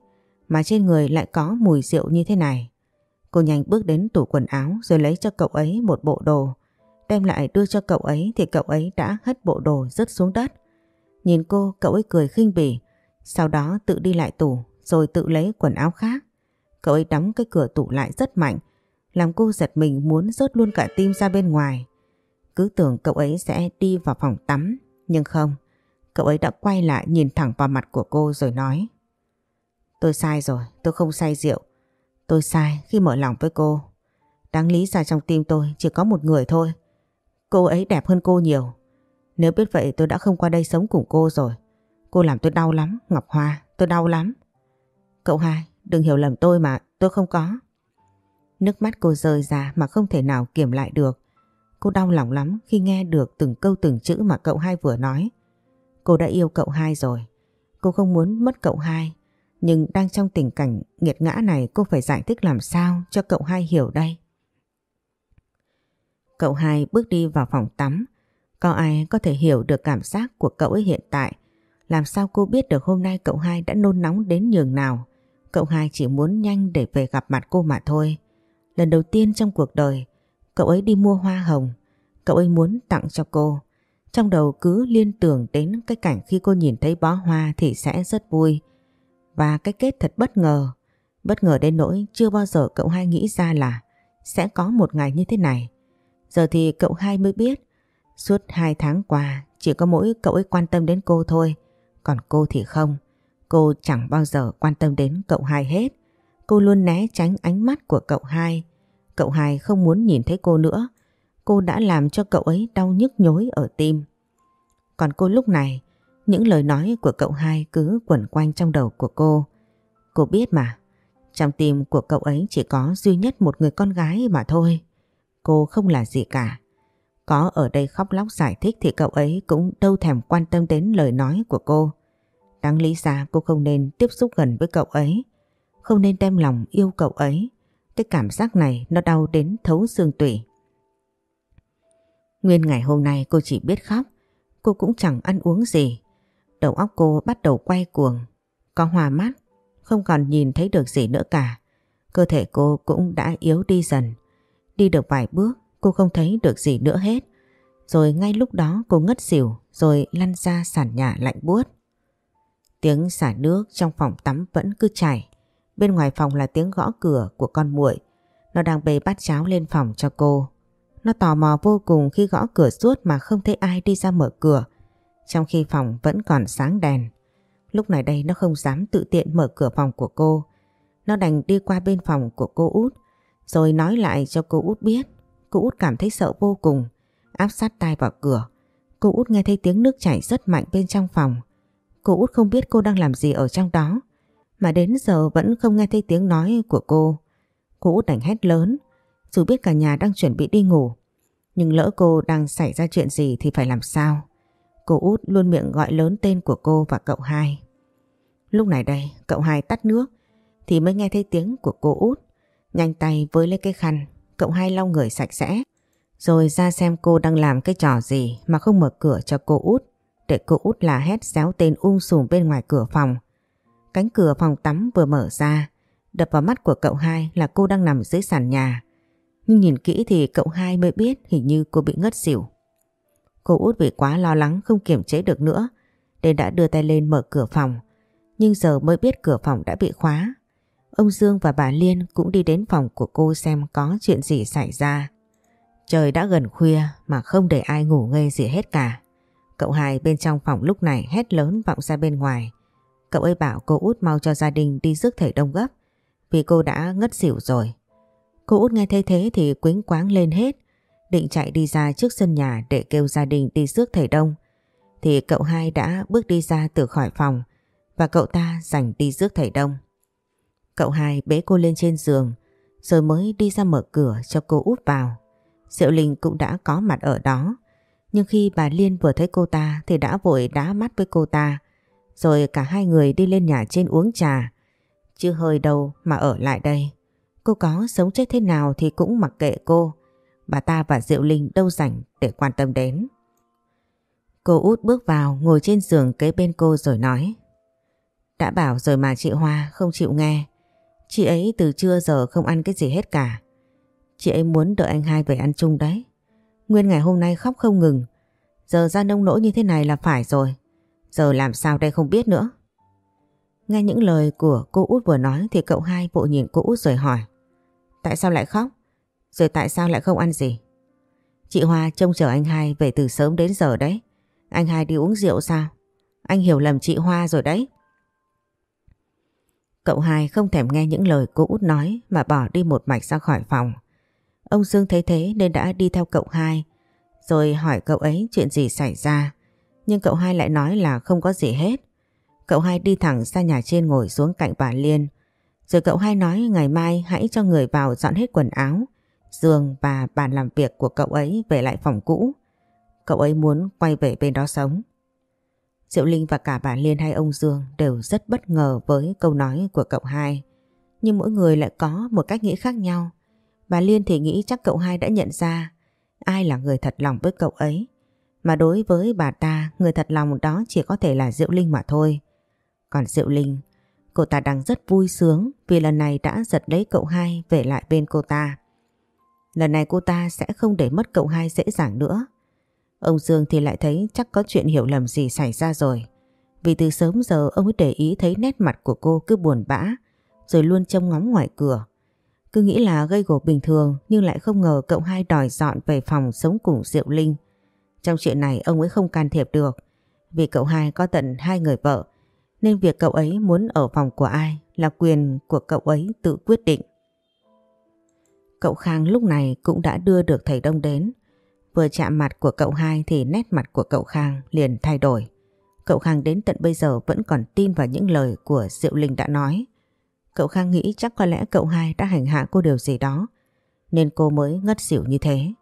mà trên người lại có mùi rượu như thế này. Cô nhanh bước đến tủ quần áo rồi lấy cho cậu ấy một bộ đồ. Đem lại đưa cho cậu ấy thì cậu ấy đã hất bộ đồ rớt xuống đất. Nhìn cô, cậu ấy cười khinh bỉ. Sau đó tự đi lại tủ rồi tự lấy quần áo khác. Cậu ấy đóng cái cửa tủ lại rất mạnh, làm cô giật mình muốn rớt luôn cả tim ra bên ngoài. Cứ tưởng cậu ấy sẽ đi vào phòng tắm nhưng không. Cậu ấy đã quay lại nhìn thẳng vào mặt của cô rồi nói Tôi sai rồi, tôi không say rượu. Tôi sai khi mở lòng với cô. Đáng lý ra trong tim tôi chỉ có một người thôi. Cô ấy đẹp hơn cô nhiều. Nếu biết vậy tôi đã không qua đây sống cùng cô rồi. Cô làm tôi đau lắm, Ngọc Hoa, tôi đau lắm. Cậu hai, đừng hiểu lầm tôi mà, tôi không có. Nước mắt cô rơi ra mà không thể nào kiểm lại được. Cô đau lòng lắm khi nghe được từng câu từng chữ mà cậu hai vừa nói. Cô đã yêu cậu hai rồi. Cô không muốn mất cậu hai. Nhưng đang trong tình cảnh nghiệt ngã này cô phải giải thích làm sao cho cậu hai hiểu đây. Cậu hai bước đi vào phòng tắm. Có ai có thể hiểu được cảm giác của cậu ấy hiện tại. Làm sao cô biết được hôm nay cậu hai đã nôn nóng đến nhường nào. Cậu hai chỉ muốn nhanh để về gặp mặt cô mà thôi. Lần đầu tiên trong cuộc đời, cậu ấy đi mua hoa hồng. Cậu ấy muốn tặng cho cô. Trong đầu cứ liên tưởng đến cái cảnh khi cô nhìn thấy bó hoa thì sẽ rất vui. Và cái kết thật bất ngờ. Bất ngờ đến nỗi chưa bao giờ cậu hai nghĩ ra là sẽ có một ngày như thế này. Giờ thì cậu hai mới biết. Suốt hai tháng qua chỉ có mỗi cậu ấy quan tâm đến cô thôi. Còn cô thì không. Cô chẳng bao giờ quan tâm đến cậu hai hết. Cô luôn né tránh ánh mắt của cậu hai. Cậu hai không muốn nhìn thấy cô nữa. Cô đã làm cho cậu ấy đau nhức nhối ở tim. Còn cô lúc này, những lời nói của cậu hai cứ quẩn quanh trong đầu của cô. Cô biết mà, trong tim của cậu ấy chỉ có duy nhất một người con gái mà thôi. Cô không là gì cả. Có ở đây khóc lóc giải thích thì cậu ấy cũng đâu thèm quan tâm đến lời nói của cô. Đáng lý ra cô không nên tiếp xúc gần với cậu ấy. Không nên đem lòng yêu cậu ấy. Cái cảm giác này nó đau đến thấu xương tủy. Nguyên ngày hôm nay cô chỉ biết khóc. Cô cũng chẳng ăn uống gì. Đầu óc cô bắt đầu quay cuồng. Có hòa mắt. Không còn nhìn thấy được gì nữa cả. Cơ thể cô cũng đã yếu đi dần. Đi được vài bước, cô không thấy được gì nữa hết. Rồi ngay lúc đó cô ngất xỉu, rồi lăn ra sàn nhà lạnh buốt. Tiếng xả nước trong phòng tắm vẫn cứ chảy. Bên ngoài phòng là tiếng gõ cửa của con muội. Nó đang bê bát cháo lên phòng cho cô. Nó tò mò vô cùng khi gõ cửa suốt mà không thấy ai đi ra mở cửa. Trong khi phòng vẫn còn sáng đèn. Lúc này đây nó không dám tự tiện mở cửa phòng của cô. Nó đành đi qua bên phòng của cô út. Rồi nói lại cho cô út biết. Cô út cảm thấy sợ vô cùng. Áp sát tai vào cửa. Cô út nghe thấy tiếng nước chảy rất mạnh bên trong phòng. Cô út không biết cô đang làm gì ở trong đó. Mà đến giờ vẫn không nghe thấy tiếng nói của cô. Cô út đành hét lớn. Dù biết cả nhà đang chuẩn bị đi ngủ. Nhưng lỡ cô đang xảy ra chuyện gì thì phải làm sao? Cô út luôn miệng gọi lớn tên của cô và cậu hai. Lúc này đây, cậu hai tắt nước thì mới nghe thấy tiếng của cô út. Nhanh tay với lấy cái khăn, cậu hai lau người sạch sẽ. Rồi ra xem cô đang làm cái trò gì mà không mở cửa cho cô út. Để cô út là hét xéo tên ung sùm bên ngoài cửa phòng. Cánh cửa phòng tắm vừa mở ra, đập vào mắt của cậu hai là cô đang nằm dưới sàn nhà. Nhưng nhìn kỹ thì cậu hai mới biết hình như cô bị ngất xỉu. Cô út vì quá lo lắng không kiểm chế được nữa nên đã đưa tay lên mở cửa phòng. Nhưng giờ mới biết cửa phòng đã bị khóa. Ông Dương và bà Liên cũng đi đến phòng của cô xem có chuyện gì xảy ra. Trời đã gần khuya mà không để ai ngủ ngây gì hết cả. Cậu hai bên trong phòng lúc này hét lớn vọng ra bên ngoài. Cậu ấy bảo cô út mau cho gia đình đi rước thầy đông gấp vì cô đã ngất xỉu rồi. Cô út nghe thấy thế thì quính quáng lên hết định chạy đi ra trước sân nhà để kêu gia đình đi rước thầy đông thì cậu hai đã bước đi ra từ khỏi phòng và cậu ta giành đi rước thầy đông. Cậu hai bế cô lên trên giường, rồi mới đi ra mở cửa cho cô út vào. Diệu Linh cũng đã có mặt ở đó, nhưng khi bà Liên vừa thấy cô ta thì đã vội đá mắt với cô ta rồi cả hai người đi lên nhà trên uống trà. Chưa hơi đâu mà ở lại đây. Cô có sống chết thế nào thì cũng mặc kệ cô. Bà ta và Diệu Linh đâu rảnh để quan tâm đến. Cô út bước vào, ngồi trên giường kế bên cô rồi nói, Đã bảo rồi mà chị Hoa, không chịu nghe Chị ấy từ trưa giờ không ăn cái gì hết cả Chị ấy muốn đợi anh hai về ăn chung đấy Nguyên ngày hôm nay khóc không ngừng Giờ ra nông nỗi như thế này là phải rồi Giờ làm sao đây không biết nữa Nghe những lời của cô út vừa nói Thì cậu hai vội nhìn cô út rồi hỏi Tại sao lại khóc Rồi tại sao lại không ăn gì Chị Hoa trông chờ anh hai về từ sớm đến giờ đấy anh hai đi uống rượu sao? Anh hiểu lầm chị Hoa rồi đấy. Cậu hai không thèm nghe những lời cô út nói mà bỏ đi một mạch ra khỏi phòng. Ông Dương thấy thế nên đã đi theo cậu hai, rồi hỏi cậu ấy chuyện gì xảy ra. Nhưng cậu hai lại nói là không có gì hết. Cậu hai đi thẳng ra nhà trên ngồi xuống cạnh bà Liên. Rồi cậu hai nói ngày mai hãy cho người vào dọn hết quần áo, giường và bàn làm việc của cậu ấy về lại phòng cũ. Cậu ấy muốn quay về bên đó sống. Diệu Linh và cả bà Liên hay ông Dương đều rất bất ngờ với câu nói của cậu hai. Nhưng mỗi người lại có một cách nghĩ khác nhau. Bà Liên thì nghĩ chắc cậu hai đã nhận ra ai là người thật lòng với cậu ấy. Mà đối với bà ta, người thật lòng đó chỉ có thể là Diệu Linh mà thôi. Còn Diệu Linh, cô ta đang rất vui sướng vì lần này đã giật lấy cậu hai về lại bên cô ta. Lần này cô ta sẽ không để mất cậu hai dễ dàng nữa. Ông Dương thì lại thấy chắc có chuyện hiểu lầm gì xảy ra rồi. Vì từ sớm giờ ông ấy để ý thấy nét mặt của cô cứ buồn bã, rồi luôn trông ngóng ngoài cửa. Cứ nghĩ là gây gổ bình thường nhưng lại không ngờ cậu hai đòi dọn về phòng sống cùng Diệu Linh. Trong chuyện này ông ấy không can thiệp được, vì cậu hai có tận hai người vợ, nên việc cậu ấy muốn ở phòng của ai là quyền của cậu ấy tự quyết định. Cậu Khang lúc này cũng đã đưa được thầy Đông đến. Vừa chạm mặt của cậu hai thì nét mặt của cậu Khang liền thay đổi. Cậu Khang đến tận bây giờ vẫn còn tin vào những lời của Diệu Linh đã nói. Cậu Khang nghĩ chắc có lẽ cậu hai đã hành hạ cô điều gì đó nên cô mới ngất xỉu như thế.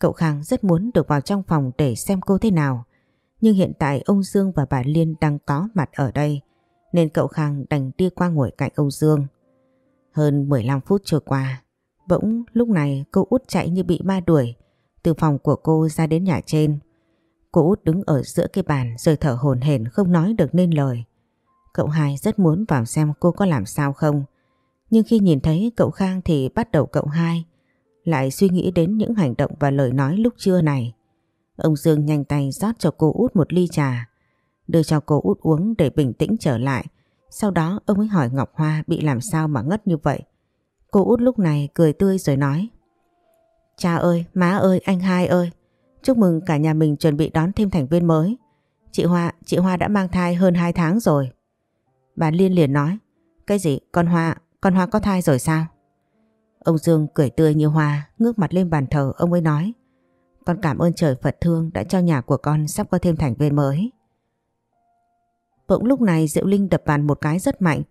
Cậu Khang rất muốn được vào trong phòng để xem cô thế nào. Nhưng hiện tại ông Dương và bà Liên đang có mặt ở đây nên cậu Khang đành đi qua ngồi cạnh ông Dương. Hơn 15 phút trôi qua, bỗng lúc này cô út chạy như bị ma đuổi từ phòng của cô ra đến nhà trên. Cô út đứng ở giữa cái bàn rồi thở hổn hển không nói được nên lời. Cậu hai rất muốn vào xem cô có làm sao không. Nhưng khi nhìn thấy cậu Khang thì bắt đầu cậu hai lại suy nghĩ đến những hành động và lời nói lúc trưa này. Ông Dương nhanh tay rót cho cô út một ly trà, đưa cho cô út uống để bình tĩnh trở lại. Sau đó ông ấy hỏi Ngọc Hoa bị làm sao mà ngất như vậy. Cô út lúc này cười tươi rồi nói Cha ơi, má ơi, anh hai ơi. Chúc mừng cả nhà mình chuẩn bị đón thêm thành viên mới. Chị Hoa, chị Hoa đã mang thai hơn 2 tháng rồi. Bà Liên liền nói. Cái gì? Con Hoa, con Hoa có thai rồi sao? Ông Dương cười tươi như hoa, ngước mặt lên bàn thờ ông ấy nói. Con cảm ơn trời Phật thương đã cho nhà của con sắp có thêm thành viên mới. Bỗng lúc này Diệu Linh đập bàn một cái rất mạnh.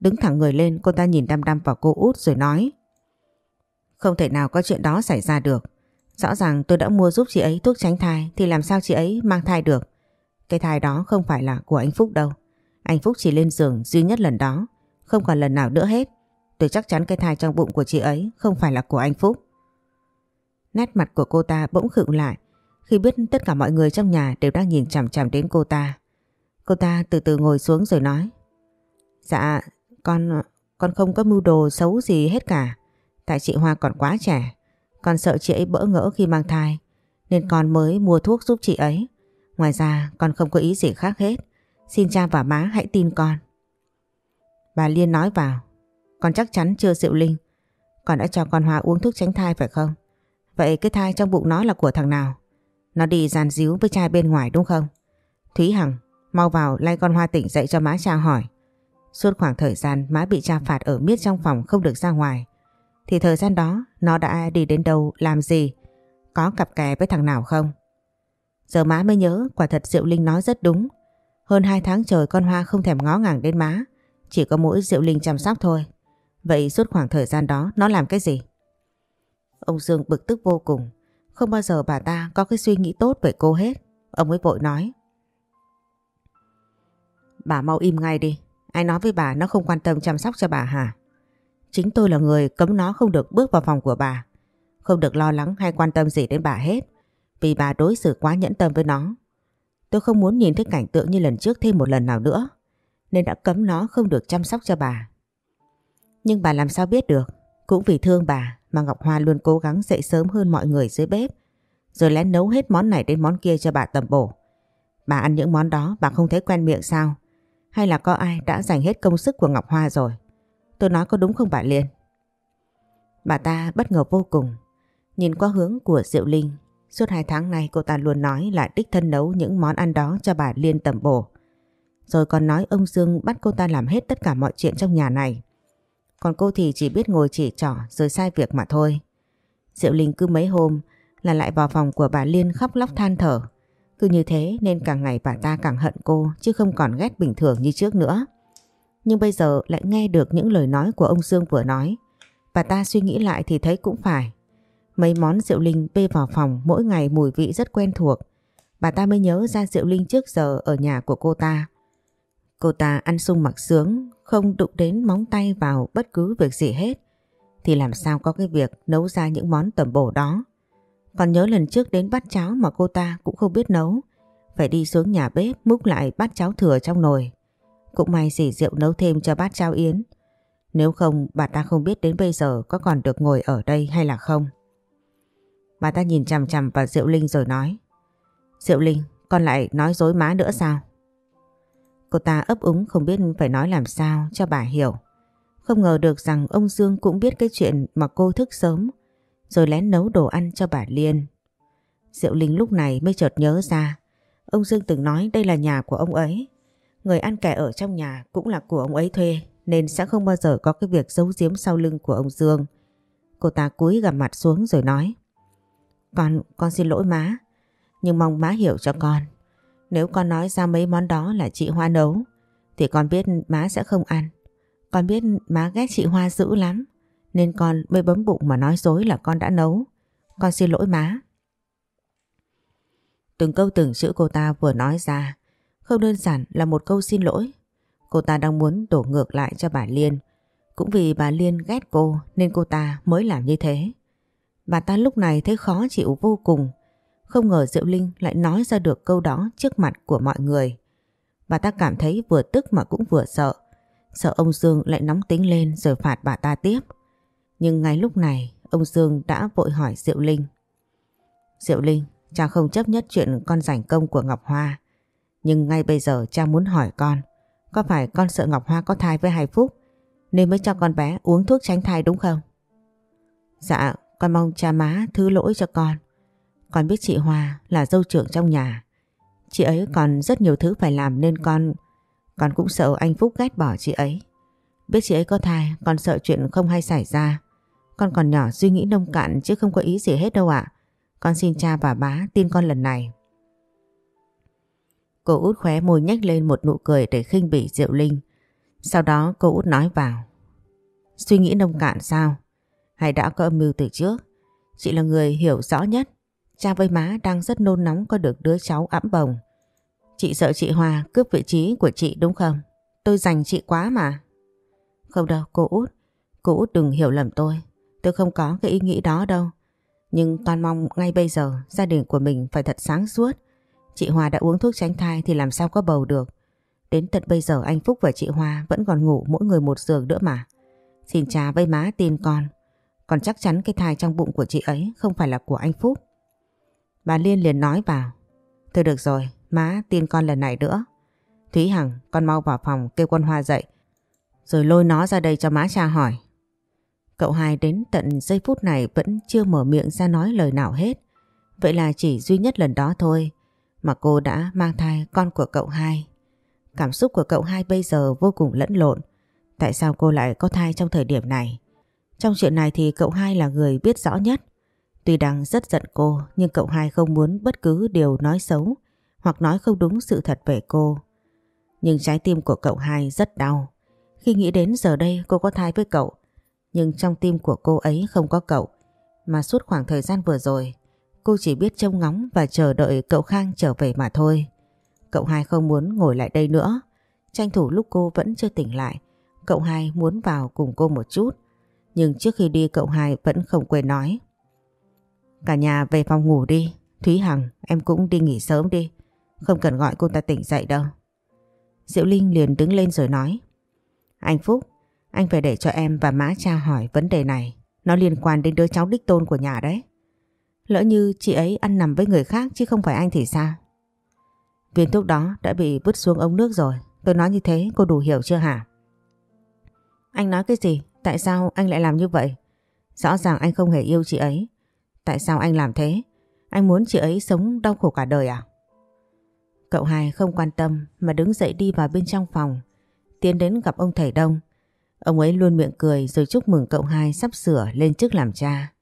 Đứng thẳng người lên cô ta nhìn đăm đăm vào cô út rồi nói. Không thể nào có chuyện đó xảy ra được. Rõ ràng tôi đã mua giúp chị ấy thuốc tránh thai thì làm sao chị ấy mang thai được. Cái thai đó không phải là của anh Phúc đâu. Anh Phúc chỉ lên giường duy nhất lần đó, không còn lần nào nữa hết. Tôi chắc chắn cái thai trong bụng của chị ấy không phải là của anh Phúc. Nét mặt của cô ta bỗng khựng lại khi biết tất cả mọi người trong nhà đều đang nhìn chằm chằm đến cô ta. Cô ta từ từ ngồi xuống rồi nói Dạ, con con không có mưu đồ xấu gì hết cả. Tại chị Hoa còn quá trẻ Con sợ chị ấy bỡ ngỡ khi mang thai Nên con mới mua thuốc giúp chị ấy Ngoài ra con không có ý gì khác hết Xin cha và má hãy tin con Bà Liên nói vào. Con chắc chắn chưa Diệu Linh. Con đã cho con Hoa uống thuốc tránh thai phải không? Vậy cái thai trong bụng nó là của thằng nào? Nó đi dàn díu với trai bên ngoài đúng không? Thúy Hằng, mau vào lay con Hoa tỉnh dậy cho má cha hỏi. Suốt khoảng thời gian má bị cha phạt ở miết trong phòng không được ra ngoài. Thì thời gian đó nó đã đi đến đâu, làm gì? Có cặp kè với thằng nào không? Giờ má mới nhớ quả thật Diệu Linh nói rất đúng. Hơn 2 tháng trời con Hoa không thèm ngó ngàng đến má. Chỉ có mỗi Diệu Linh chăm sóc thôi. Vậy suốt khoảng thời gian đó, nó làm cái gì? Ông Dương bực tức vô cùng. Không bao giờ bà ta có cái suy nghĩ tốt về cô hết. Ông ấy vội nói. Bà mau im ngay đi. Ai nói với bà nó không quan tâm chăm sóc cho bà hả? Chính tôi là người cấm nó không được bước vào phòng của bà. Không được lo lắng hay quan tâm gì đến bà hết. Vì bà đối xử quá nhẫn tâm với nó. Tôi không muốn nhìn thấy cảnh tượng như lần trước thêm một lần nào nữa. Nên đã cấm nó không được chăm sóc cho bà. Nhưng bà làm sao biết được? Cũng vì thương bà mà Ngọc Hoa luôn cố gắng dậy sớm hơn mọi người dưới bếp. Rồi lén nấu hết món này đến món kia cho bà tầm bổ. Bà ăn những món đó bà không thấy quen miệng sao? Hay là có ai đã dành hết công sức của Ngọc Hoa rồi? Tôi nói có đúng không bà Liên? Bà ta bất ngờ vô cùng. Nhìn qua hướng của Diệu Linh, suốt hai tháng nay cô ta luôn nói là đích thân nấu những món ăn đó cho bà Liên tầm bổ. Rồi còn nói ông Dương bắt cô ta làm hết tất cả mọi chuyện trong nhà này. Còn cô thì chỉ biết ngồi chỉ trỏ rồi sai việc mà thôi. Diệu Linh cứ mấy hôm là lại vào phòng của bà Liên khóc lóc than thở. Cứ như thế nên càng ngày bà ta càng hận cô, chứ không còn ghét bình thường như trước nữa. Nhưng bây giờ lại nghe được những lời nói của ông Dương vừa nói. Bà ta suy nghĩ lại thì thấy cũng phải. Mấy món Diệu linh bê vào phòng mỗi ngày mùi vị rất quen thuộc. Bà ta mới nhớ ra Diệu linh trước giờ ở nhà của cô ta. Cô ta ăn sung mặc sướng, không đụng đến móng tay vào bất cứ việc gì hết. Thì làm sao có cái việc nấu ra những món tầm bổ đó. Còn nhớ lần trước đến bát cháo mà cô ta cũng không biết nấu. Phải đi xuống nhà bếp múc lại bát cháo thừa trong nồi. Cũng may dì rượu nấu thêm cho bát cháo yến. Nếu không bà ta không biết đến bây giờ có còn được ngồi ở đây hay là không. Bà ta nhìn chằm chằm vào Diệu Linh rồi nói. Diệu Linh, con lại nói dối má nữa sao? Cô ta ấp úng không biết phải nói làm sao cho bà hiểu. Không ngờ được rằng ông Dương cũng biết cái chuyện mà cô thức sớm rồi lén nấu đồ ăn cho bà Liên. Diệu Linh lúc này mới chợt nhớ ra ông Dương từng nói đây là nhà của ông ấy. Người ăn kẻ ở trong nhà cũng là của ông ấy thuê nên sẽ không bao giờ có cái việc giấu giếm sau lưng của ông Dương. Cô ta cúi gặp mặt xuống rồi nói Con, con xin lỗi má nhưng mong má hiểu cho con. Nếu con nói ra mấy món đó là chị Hoa nấu, thì con biết má sẽ không ăn. Con biết má ghét chị Hoa dữ lắm, nên con mới bấm bụng mà nói dối là con đã nấu. Con xin lỗi má. Từng câu từng chữ cô ta vừa nói ra, không đơn giản là một câu xin lỗi. Cô ta đang muốn đổ ngược lại cho bà Liên. Cũng vì bà Liên ghét cô, nên cô ta mới làm như thế. Bà ta lúc này thấy khó chịu vô cùng. Không ngờ Diệu Linh lại nói ra được câu đó trước mặt của mọi người. Bà ta cảm thấy vừa tức mà cũng vừa sợ. Sợ ông Dương lại nóng tính lên rồi phạt bà ta tiếp. Nhưng ngay lúc này ông Dương đã vội hỏi Diệu Linh. Diệu Linh, cha không chấp nhất chuyện con giành công của Ngọc Hoa. Nhưng ngay bây giờ cha muốn hỏi con, có phải con sợ Ngọc Hoa có thai với Hải Phúc nên mới cho con bé uống thuốc tránh thai đúng không? Dạ, con mong cha má thứ lỗi cho con. Con biết chị Hoa là dâu trưởng trong nhà. Chị ấy còn rất nhiều thứ phải làm nên con... Con cũng sợ anh Phúc ghét bỏ chị ấy. Biết chị ấy có thai, con sợ chuyện không hay xảy ra. Con còn nhỏ suy nghĩ nông cạn chứ không có ý gì hết đâu ạ. Con xin cha và bá tin con lần này. Cô út khóe môi nhếch lên một nụ cười để khinh bỉ Diệu Linh. Sau đó cô út nói vào. Suy nghĩ nông cạn sao? Hay đã có âm mưu từ trước? Chị là người hiểu rõ nhất. Cha với má đang rất nôn nóng có được đứa cháu ẵm bồng. Chị sợ chị Hòa cướp vị trí của chị đúng không? Tôi dành chị quá mà. Không đâu, cô út. Cô út đừng hiểu lầm tôi. Tôi không có cái ý nghĩ đó đâu. Nhưng toàn mong ngay bây giờ, gia đình của mình phải thật sáng suốt. Chị Hòa đã uống thuốc tránh thai thì làm sao có bầu được. Đến tận bây giờ anh Phúc và chị Hoa vẫn còn ngủ mỗi người một giường nữa mà. Xin cha với má tin con. Còn chắc chắn cái thai trong bụng của chị ấy không phải là của anh Phúc. Bà Liên liền nói vào. Thôi được rồi, má tin con lần này nữa. Thúy Hằng, con mau vào phòng kêu con Hoa dậy. Rồi lôi nó ra đây cho má cha hỏi. Cậu hai đến tận giây phút này vẫn chưa mở miệng ra nói lời nào hết. Vậy là chỉ duy nhất lần đó thôi mà cô đã mang thai con của cậu hai. Cảm xúc của cậu hai bây giờ vô cùng lẫn lộn. Tại sao cô lại có thai trong thời điểm này? Trong chuyện này thì cậu hai là người biết rõ nhất. Tuy đang rất giận cô, nhưng cậu hai không muốn bất cứ điều nói xấu hoặc nói không đúng sự thật về cô. Nhưng trái tim của cậu hai rất đau. Khi nghĩ đến giờ đây cô có thai với cậu, nhưng trong tim của cô ấy không có cậu mà suốt khoảng thời gian vừa rồi, cô chỉ biết trông ngóng và chờ đợi cậu Khang trở về mà thôi. Cậu hai không muốn ngồi lại đây nữa. Tranh thủ lúc cô vẫn chưa tỉnh lại, cậu hai muốn vào cùng cô một chút. Nhưng trước khi đi, cậu hai vẫn không quên nói. Cả nhà về phòng ngủ đi. Thúy Hằng em cũng đi nghỉ sớm đi. Không cần gọi cô ta tỉnh dậy đâu. Diệu Linh liền đứng lên rồi nói. Anh Phúc, anh phải để cho em và má cha hỏi vấn đề này. Nó liên quan đến đứa cháu đích tôn của nhà đấy. Lỡ như chị ấy ăn nằm với người khác chứ không phải anh thì sao? Viên thuốc đó đã bị vứt xuống ống nước rồi. Tôi nói như thế cô đủ hiểu chưa hả? Anh nói cái gì? Tại sao anh lại làm như vậy? Rõ ràng anh không hề yêu chị ấy. Tại sao anh làm thế? Anh muốn chị ấy sống đau khổ cả đời à? Cậu hai không quan tâm mà đứng dậy đi vào bên trong phòng. Tiến đến gặp ông thầy Đông. Ông ấy luôn miệng cười rồi chúc mừng cậu hai sắp sửa lên chức làm cha.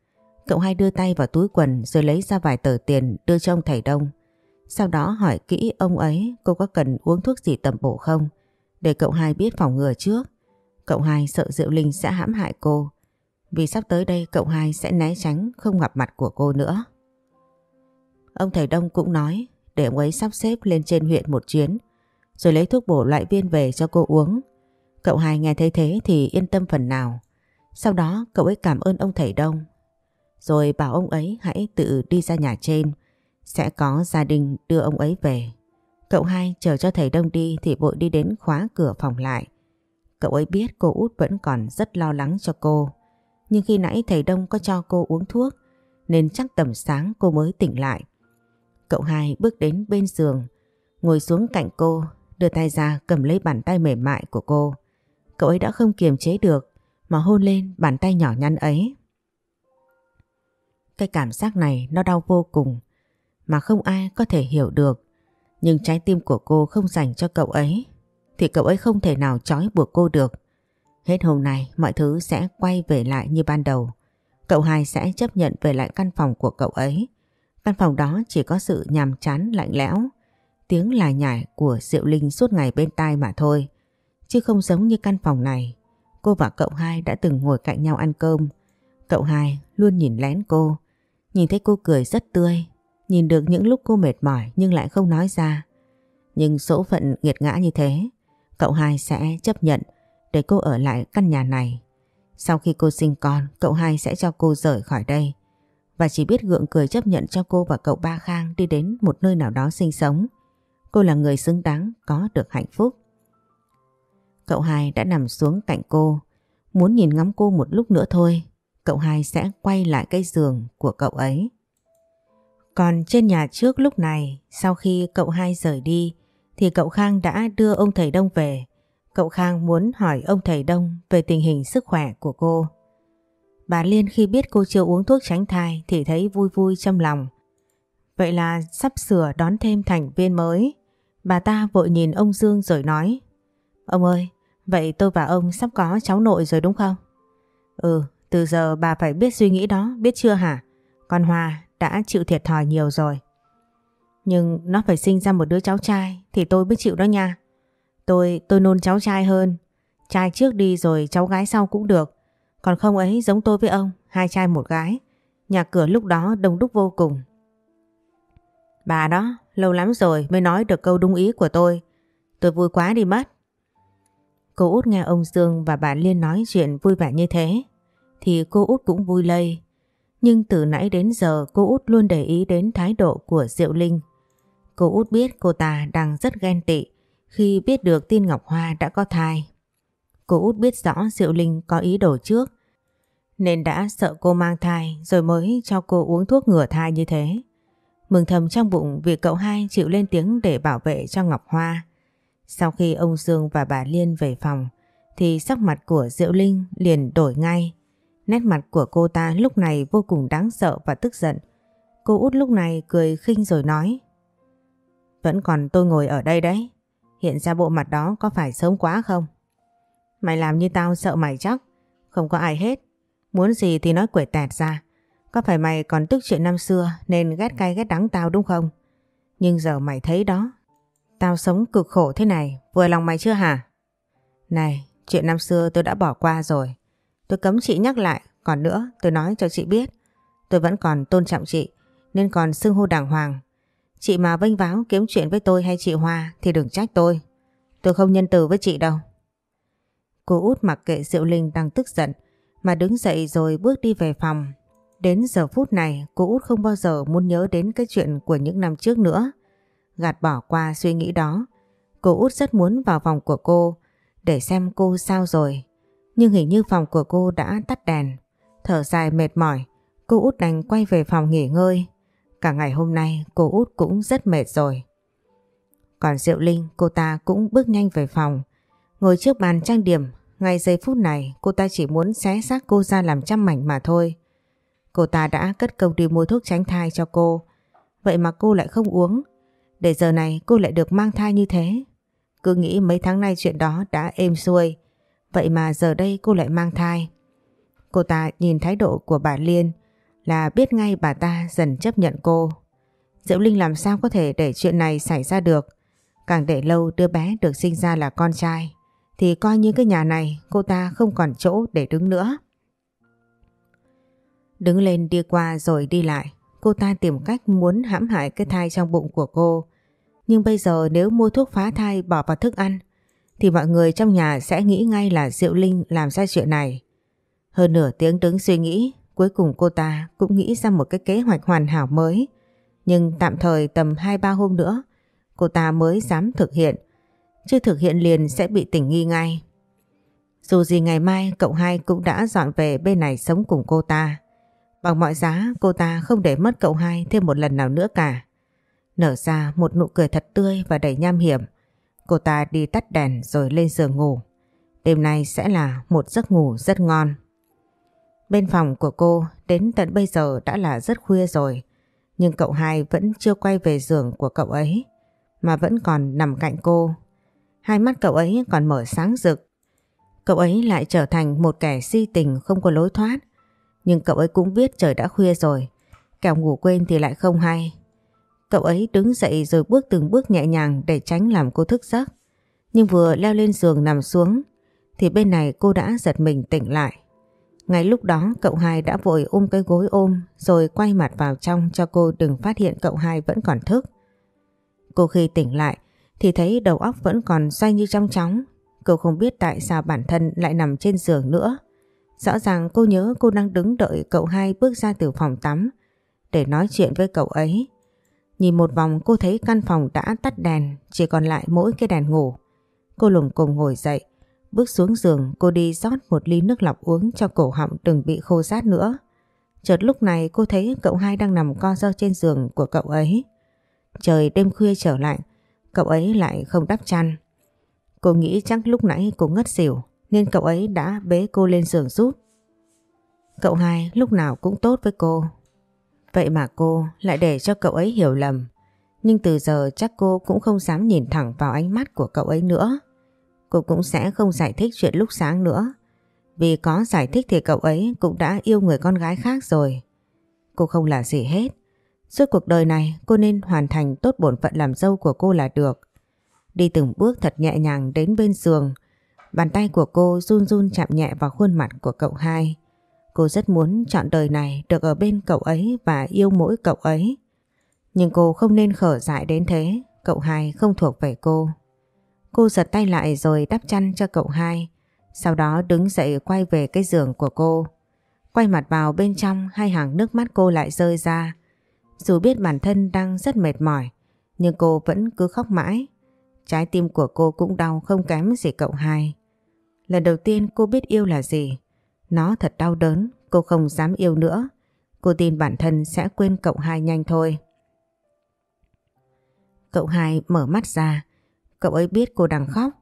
Cậu hai đưa tay vào túi quần rồi lấy ra vài tờ tiền đưa cho ông thầy Đông. Sau đó hỏi kỹ ông ấy cô có cần uống thuốc gì tầm bổ không, để cậu hai biết phòng ngừa trước. Cậu hai sợ Diệu Linh sẽ hãm hại cô vì sắp tới đây cậu hai sẽ né tránh không gặp mặt của cô nữa. Ông thầy Đông cũng nói để ông ấy sắp xếp lên trên huyện một chuyến, rồi lấy thuốc bổ loại viên về cho cô uống. Cậu hai nghe thấy thế thì yên tâm phần nào. Sau đó cậu ấy cảm ơn ông thầy Đông, rồi bảo ông ấy hãy tự đi ra nhà trên, sẽ có gia đình đưa ông ấy về. Cậu hai chờ cho thầy Đông đi thì vội đi đến khóa cửa phòng lại. Cậu ấy biết cô út vẫn còn rất lo lắng cho cô. Nhưng khi nãy thầy Đông có cho cô uống thuốc nên chắc tầm sáng cô mới tỉnh lại. Cậu hai bước đến bên giường, ngồi xuống cạnh cô, đưa tay ra cầm lấy bàn tay mềm mại của cô. Cậu ấy đã không kiềm chế được mà hôn lên bàn tay nhỏ nhắn ấy. Cái cảm giác này nó đau vô cùng mà không ai có thể hiểu được. Nhưng trái tim của cô không dành cho cậu ấy thì cậu ấy không thể nào trói buộc cô được. Hết hôm nay mọi thứ sẽ quay về lại như ban đầu. Cậu hai sẽ chấp nhận về lại căn phòng của cậu ấy. Căn phòng đó chỉ có sự nhàm chán lạnh lẽo, tiếng lải nhải của Diệu Linh suốt ngày bên tai mà thôi. Chứ không giống như căn phòng này. Cô và cậu hai đã từng ngồi cạnh nhau ăn cơm. Cậu hai luôn nhìn lén cô. Nhìn thấy cô cười rất tươi. Nhìn được những lúc cô mệt mỏi nhưng lại không nói ra. Nhưng số phận nghiệt ngã như thế cậu hai sẽ chấp nhận để cô ở lại căn nhà này. Sau khi cô sinh con, cậu hai sẽ cho cô rời khỏi đây và chỉ biết gượng cười chấp nhận cho cô và cậu Ba Khang đi đến một nơi nào đó sinh sống. Cô là người xứng đáng có được hạnh phúc. Cậu hai đã nằm xuống cạnh cô, muốn nhìn ngắm cô một lúc nữa thôi, cậu hai sẽ quay lại cái giường của cậu ấy. Còn trên nhà trước lúc này, sau khi cậu hai rời đi, thì cậu Khang đã đưa ông thầy Đông về. Cậu Khang muốn hỏi ông thầy Đông về tình hình sức khỏe của cô. Bà Liên khi biết cô chưa uống thuốc tránh thai thì thấy vui vui trong lòng. Vậy là sắp sửa đón thêm thành viên mới. Bà ta vội nhìn ông Dương rồi nói Ông ơi, vậy tôi và ông sắp có cháu nội rồi đúng không? Ừ, từ giờ bà phải biết suy nghĩ đó, biết chưa hả? Con Hòa đã chịu thiệt thòi nhiều rồi. Nhưng nó phải sinh ra một đứa cháu trai thì tôi mới chịu đó nha. Tôi, tôi nôn cháu trai hơn. Trai trước đi rồi cháu gái sau cũng được. Còn không ấy giống tôi với ông, hai trai một gái. Nhà cửa lúc đó đông đúc vô cùng. Bà đó, lâu lắm rồi mới nói được câu đúng ý của tôi. Tôi vui quá đi mất. Cô út nghe ông Dương và bà Liên nói chuyện vui vẻ như thế. Thì cô út cũng vui lây. Nhưng từ nãy đến giờ cô út luôn để ý đến thái độ của Diệu Linh. Cô út biết cô ta đang rất ghen tị khi biết được tin Ngọc Hoa đã có thai. Cô út biết rõ Diệu Linh có ý đồ trước, nên đã sợ cô mang thai rồi mới cho cô uống thuốc ngừa thai như thế. Mừng thầm trong bụng vì cậu hai chịu lên tiếng để bảo vệ cho Ngọc Hoa. Sau khi ông Dương và bà Liên về phòng, thì sắc mặt của Diệu Linh liền đổi ngay. Nét mặt của cô ta lúc này vô cùng đáng sợ và tức giận. Cô út lúc này cười khinh rồi nói, Vẫn còn tôi ngồi ở đây đấy. Hiện ra bộ mặt đó có phải sớm quá không? Mày làm như tao sợ mày chắc. Không có ai hết. Muốn gì thì nói quể tẹt ra. Có phải mày còn tức chuyện năm xưa nên ghét cay ghét đắng tao đúng không? Nhưng giờ mày thấy đó. Tao sống cực khổ thế này. Vừa lòng mày chưa hả? Này, chuyện năm xưa tôi đã bỏ qua rồi. Tôi cấm chị nhắc lại. Còn nữa, tôi nói cho chị biết. Tôi vẫn còn tôn trọng chị. Nên còn xưng hô đàng hoàng. Chị mà vênh váo kiếm chuyện với tôi hay chị Hoa thì đừng trách tôi. Tôi không nhân từ với chị đâu. Cô út mặc kệ Diệu Linh đang tức giận mà đứng dậy rồi bước đi về phòng. Đến giờ phút này cô út không bao giờ muốn nhớ đến cái chuyện của những năm trước nữa. Gạt bỏ qua suy nghĩ đó. Cô út rất muốn vào phòng của cô để xem cô sao rồi. Nhưng hình như phòng của cô đã tắt đèn. Thở dài mệt mỏi, cô út đành quay về phòng nghỉ ngơi. Cả ngày hôm nay cô út cũng rất mệt rồi. Còn Diệu Linh cô ta cũng bước nhanh về phòng. Ngồi trước bàn trang điểm, ngay giây phút này cô ta chỉ muốn xé xác cô ra làm trăm mảnh mà thôi. Cô ta đã cất công đi mua thuốc tránh thai cho cô. Vậy mà cô lại không uống. Để giờ này cô lại được mang thai như thế. Cứ nghĩ mấy tháng nay chuyện đó đã êm xuôi. Vậy mà giờ đây cô lại mang thai. Cô ta nhìn thái độ của bà Liên là biết ngay bà ta dần chấp nhận cô. Diệu Linh làm sao có thể để chuyện này xảy ra được. Càng để lâu đứa bé được sinh ra là con trai thì coi như cái nhà này cô ta không còn chỗ để đứng nữa. Đứng lên đi qua rồi đi lại, cô ta tìm cách muốn hãm hại cái thai trong bụng của cô. Nhưng bây giờ nếu mua thuốc phá thai bỏ vào thức ăn, thì mọi người trong nhà sẽ nghĩ ngay là Diệu Linh làm ra chuyện này. Hơn nửa tiếng đứng suy nghĩ, cuối cùng cô ta cũng nghĩ ra một cái kế hoạch hoàn hảo mới. Nhưng tạm thời tầm 2-3 hôm nữa, cô ta mới dám thực hiện. Chứ thực hiện liền sẽ bị tỉnh nghi ngay. Dù gì ngày mai cậu hai cũng đã dọn về bên này sống cùng cô ta. Bằng mọi giá cô ta không để mất cậu hai thêm một lần nào nữa cả. Nở ra một nụ cười thật tươi và đầy nham hiểm. Cô ta đi tắt đèn rồi lên giường ngủ. Đêm nay sẽ là một giấc ngủ rất ngon. Bên phòng của cô đến tận bây giờ đã là rất khuya rồi. Nhưng cậu hai vẫn chưa quay về giường của cậu ấy. Mà vẫn còn nằm cạnh cô. Hai mắt cậu ấy còn mở sáng rực. Cậu ấy lại trở thành một kẻ si tình không có lối thoát. Nhưng cậu ấy cũng biết trời đã khuya rồi. Kẻo ngủ quên thì lại không hay. Cậu ấy đứng dậy rồi bước từng bước nhẹ nhàng để tránh làm cô thức giấc. Nhưng vừa leo lên giường nằm xuống, thì bên này cô đã giật mình tỉnh lại. Ngay lúc đó cậu hai đã vội ôm cái gối ôm rồi quay mặt vào trong cho cô đừng phát hiện cậu hai vẫn còn thức. Cô khi tỉnh lại thì thấy đầu óc vẫn còn xoay như trong chóng. Cô không biết tại sao bản thân lại nằm trên giường nữa. Rõ ràng cô nhớ cô đang đứng đợi cậu hai bước ra từ phòng tắm để nói chuyện với cậu ấy. Nhìn một vòng cô thấy căn phòng đã tắt đèn, chỉ còn lại mỗi cái đèn ngủ. Cô lùng cùng ngồi dậy, bước xuống giường cô đi rót một ly nước lọc uống cho cổ họng đừng bị khô rát nữa. Chợt lúc này cô thấy cậu hai đang nằm co ro trên giường của cậu ấy. Trời đêm khuya trở lạnh, cậu ấy lại không đắp chăn. Cô nghĩ chắc lúc nãy cô ngất xỉu nên cậu ấy đã bế cô lên giường giúp. Cậu hai lúc nào cũng tốt với cô. Vậy mà cô lại để cho cậu ấy hiểu lầm. Nhưng từ giờ chắc cô cũng không dám nhìn thẳng vào ánh mắt của cậu ấy nữa. Cô cũng sẽ không giải thích chuyện lúc sáng nữa. Vì có giải thích thì cậu ấy cũng đã yêu người con gái khác rồi. Cô không là gì hết. Suốt cuộc đời này cô nên hoàn thành tốt bổn phận làm dâu của cô là được. Đi từng bước thật nhẹ nhàng đến bên giường Bàn tay của cô run run chạm nhẹ vào khuôn mặt của cậu hai. Cô rất muốn chọn đời này được ở bên cậu ấy và yêu mỗi cậu ấy. Nhưng cô không nên khở dại đến thế, cậu hai không thuộc về cô. Cô giật tay lại rồi đắp chăn cho cậu hai, sau đó đứng dậy quay về cái giường của cô. Quay mặt vào bên trong hai hàng nước mắt cô lại rơi ra. Dù biết bản thân đang rất mệt mỏi, nhưng cô vẫn cứ khóc mãi. Trái tim của cô cũng đau không kém gì cậu hai. Lần đầu tiên cô biết yêu là gì. Nó thật đau đớn, cô không dám yêu nữa. Cô tin bản thân sẽ quên cậu hai nhanh thôi. Cậu hai mở mắt ra. Cậu ấy biết cô đang khóc.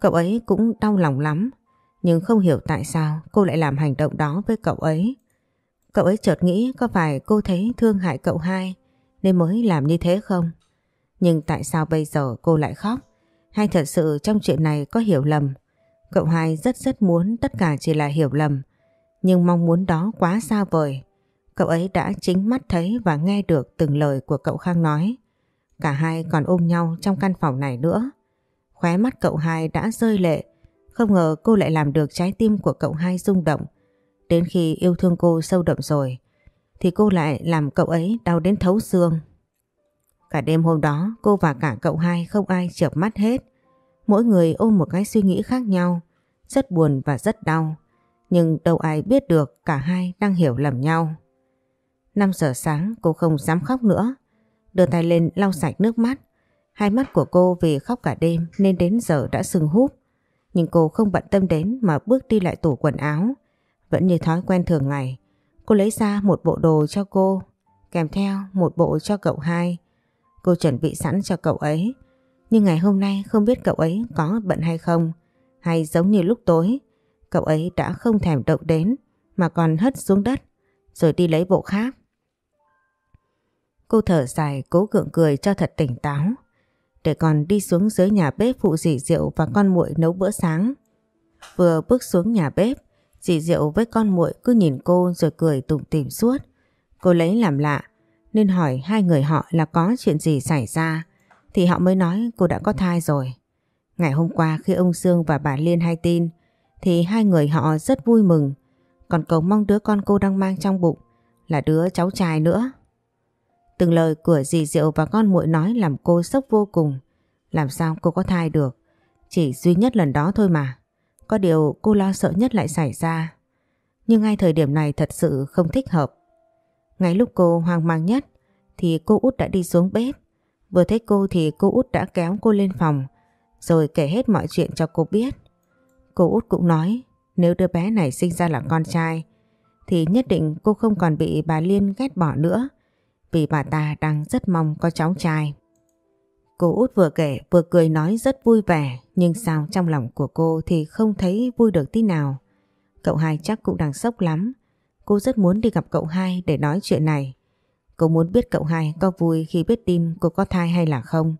Cậu ấy cũng đau lòng lắm. Nhưng không hiểu tại sao cô lại làm hành động đó với cậu ấy. Cậu ấy chợt nghĩ có phải cô thấy thương hại cậu hai nên mới làm như thế không? Nhưng tại sao bây giờ cô lại khóc? Hay thật sự trong chuyện này có hiểu lầm? Cậu hai rất rất muốn tất cả chỉ là hiểu lầm. Nhưng mong muốn đó quá xa vời. Cậu ấy đã chính mắt thấy và nghe được từng lời của cậu Khang nói. Cả hai còn ôm nhau trong căn phòng này nữa. Khóe mắt cậu hai đã rơi lệ. Không ngờ cô lại làm được trái tim của cậu hai rung động. Đến khi yêu thương cô sâu đậm rồi thì cô lại làm cậu ấy đau đến thấu xương. Cả đêm hôm đó cô và cả cậu hai không ai chợp mắt hết. Mỗi người ôm một cái suy nghĩ khác nhau, rất buồn và rất đau. Nhưng đâu ai biết được cả hai đang hiểu lầm nhau. 5 giờ sáng cô không dám khóc nữa. Đưa tay lên lau sạch nước mắt. Hai mắt của cô vì khóc cả đêm nên đến giờ đã sưng húp. Nhưng cô không bận tâm đến mà bước đi lại tủ quần áo. Vẫn như thói quen thường ngày. Cô lấy ra một bộ đồ cho cô, kèm theo một bộ cho cậu hai. Cô chuẩn bị sẵn cho cậu ấy. Nhưng ngày hôm nay không biết cậu ấy có bận hay không. Hay giống như lúc tối, cậu ấy đã không thèm động đến mà còn hất xuống đất rồi đi lấy bộ khác. Cô thở dài cố gượng cười cho thật tỉnh táo để còn đi xuống dưới nhà bếp phụ dì rượu và con muội nấu bữa sáng. Vừa bước xuống nhà bếp, dì rượu với con muội cứ nhìn cô rồi cười tủm tỉm suốt. Cô lấy làm lạ nên hỏi hai người họ là có chuyện gì xảy ra thì họ mới nói cô đã có thai rồi. Ngày hôm qua khi ông Dương và bà Liên hay tin thì hai người họ rất vui mừng còn cầu mong đứa con cô đang mang trong bụng là đứa cháu trai nữa. Từng lời của dì Diệu và con muội nói làm cô sốc vô cùng. Làm sao cô có thai được? Chỉ duy nhất lần đó thôi mà. Có điều cô lo sợ nhất lại xảy ra. Nhưng ngay thời điểm này thật sự không thích hợp. Ngay lúc cô hoang mang nhất, thì cô út đã đi xuống bếp. Vừa thấy cô thì cô út đã kéo cô lên phòng, rồi kể hết mọi chuyện cho cô biết. Cô út cũng nói, nếu đứa bé này sinh ra là con trai, thì nhất định cô không còn bị bà Liên ghét bỏ nữa vì bà ta đang rất mong có cháu trai. Cô út vừa kể, vừa cười nói rất vui vẻ, nhưng sao trong lòng của cô thì không thấy vui được tí nào. Cậu hai chắc cũng đang sốc lắm. Cô rất muốn đi gặp cậu hai để nói chuyện này. Cô muốn biết cậu hai có vui khi biết tin cô có thai hay là không.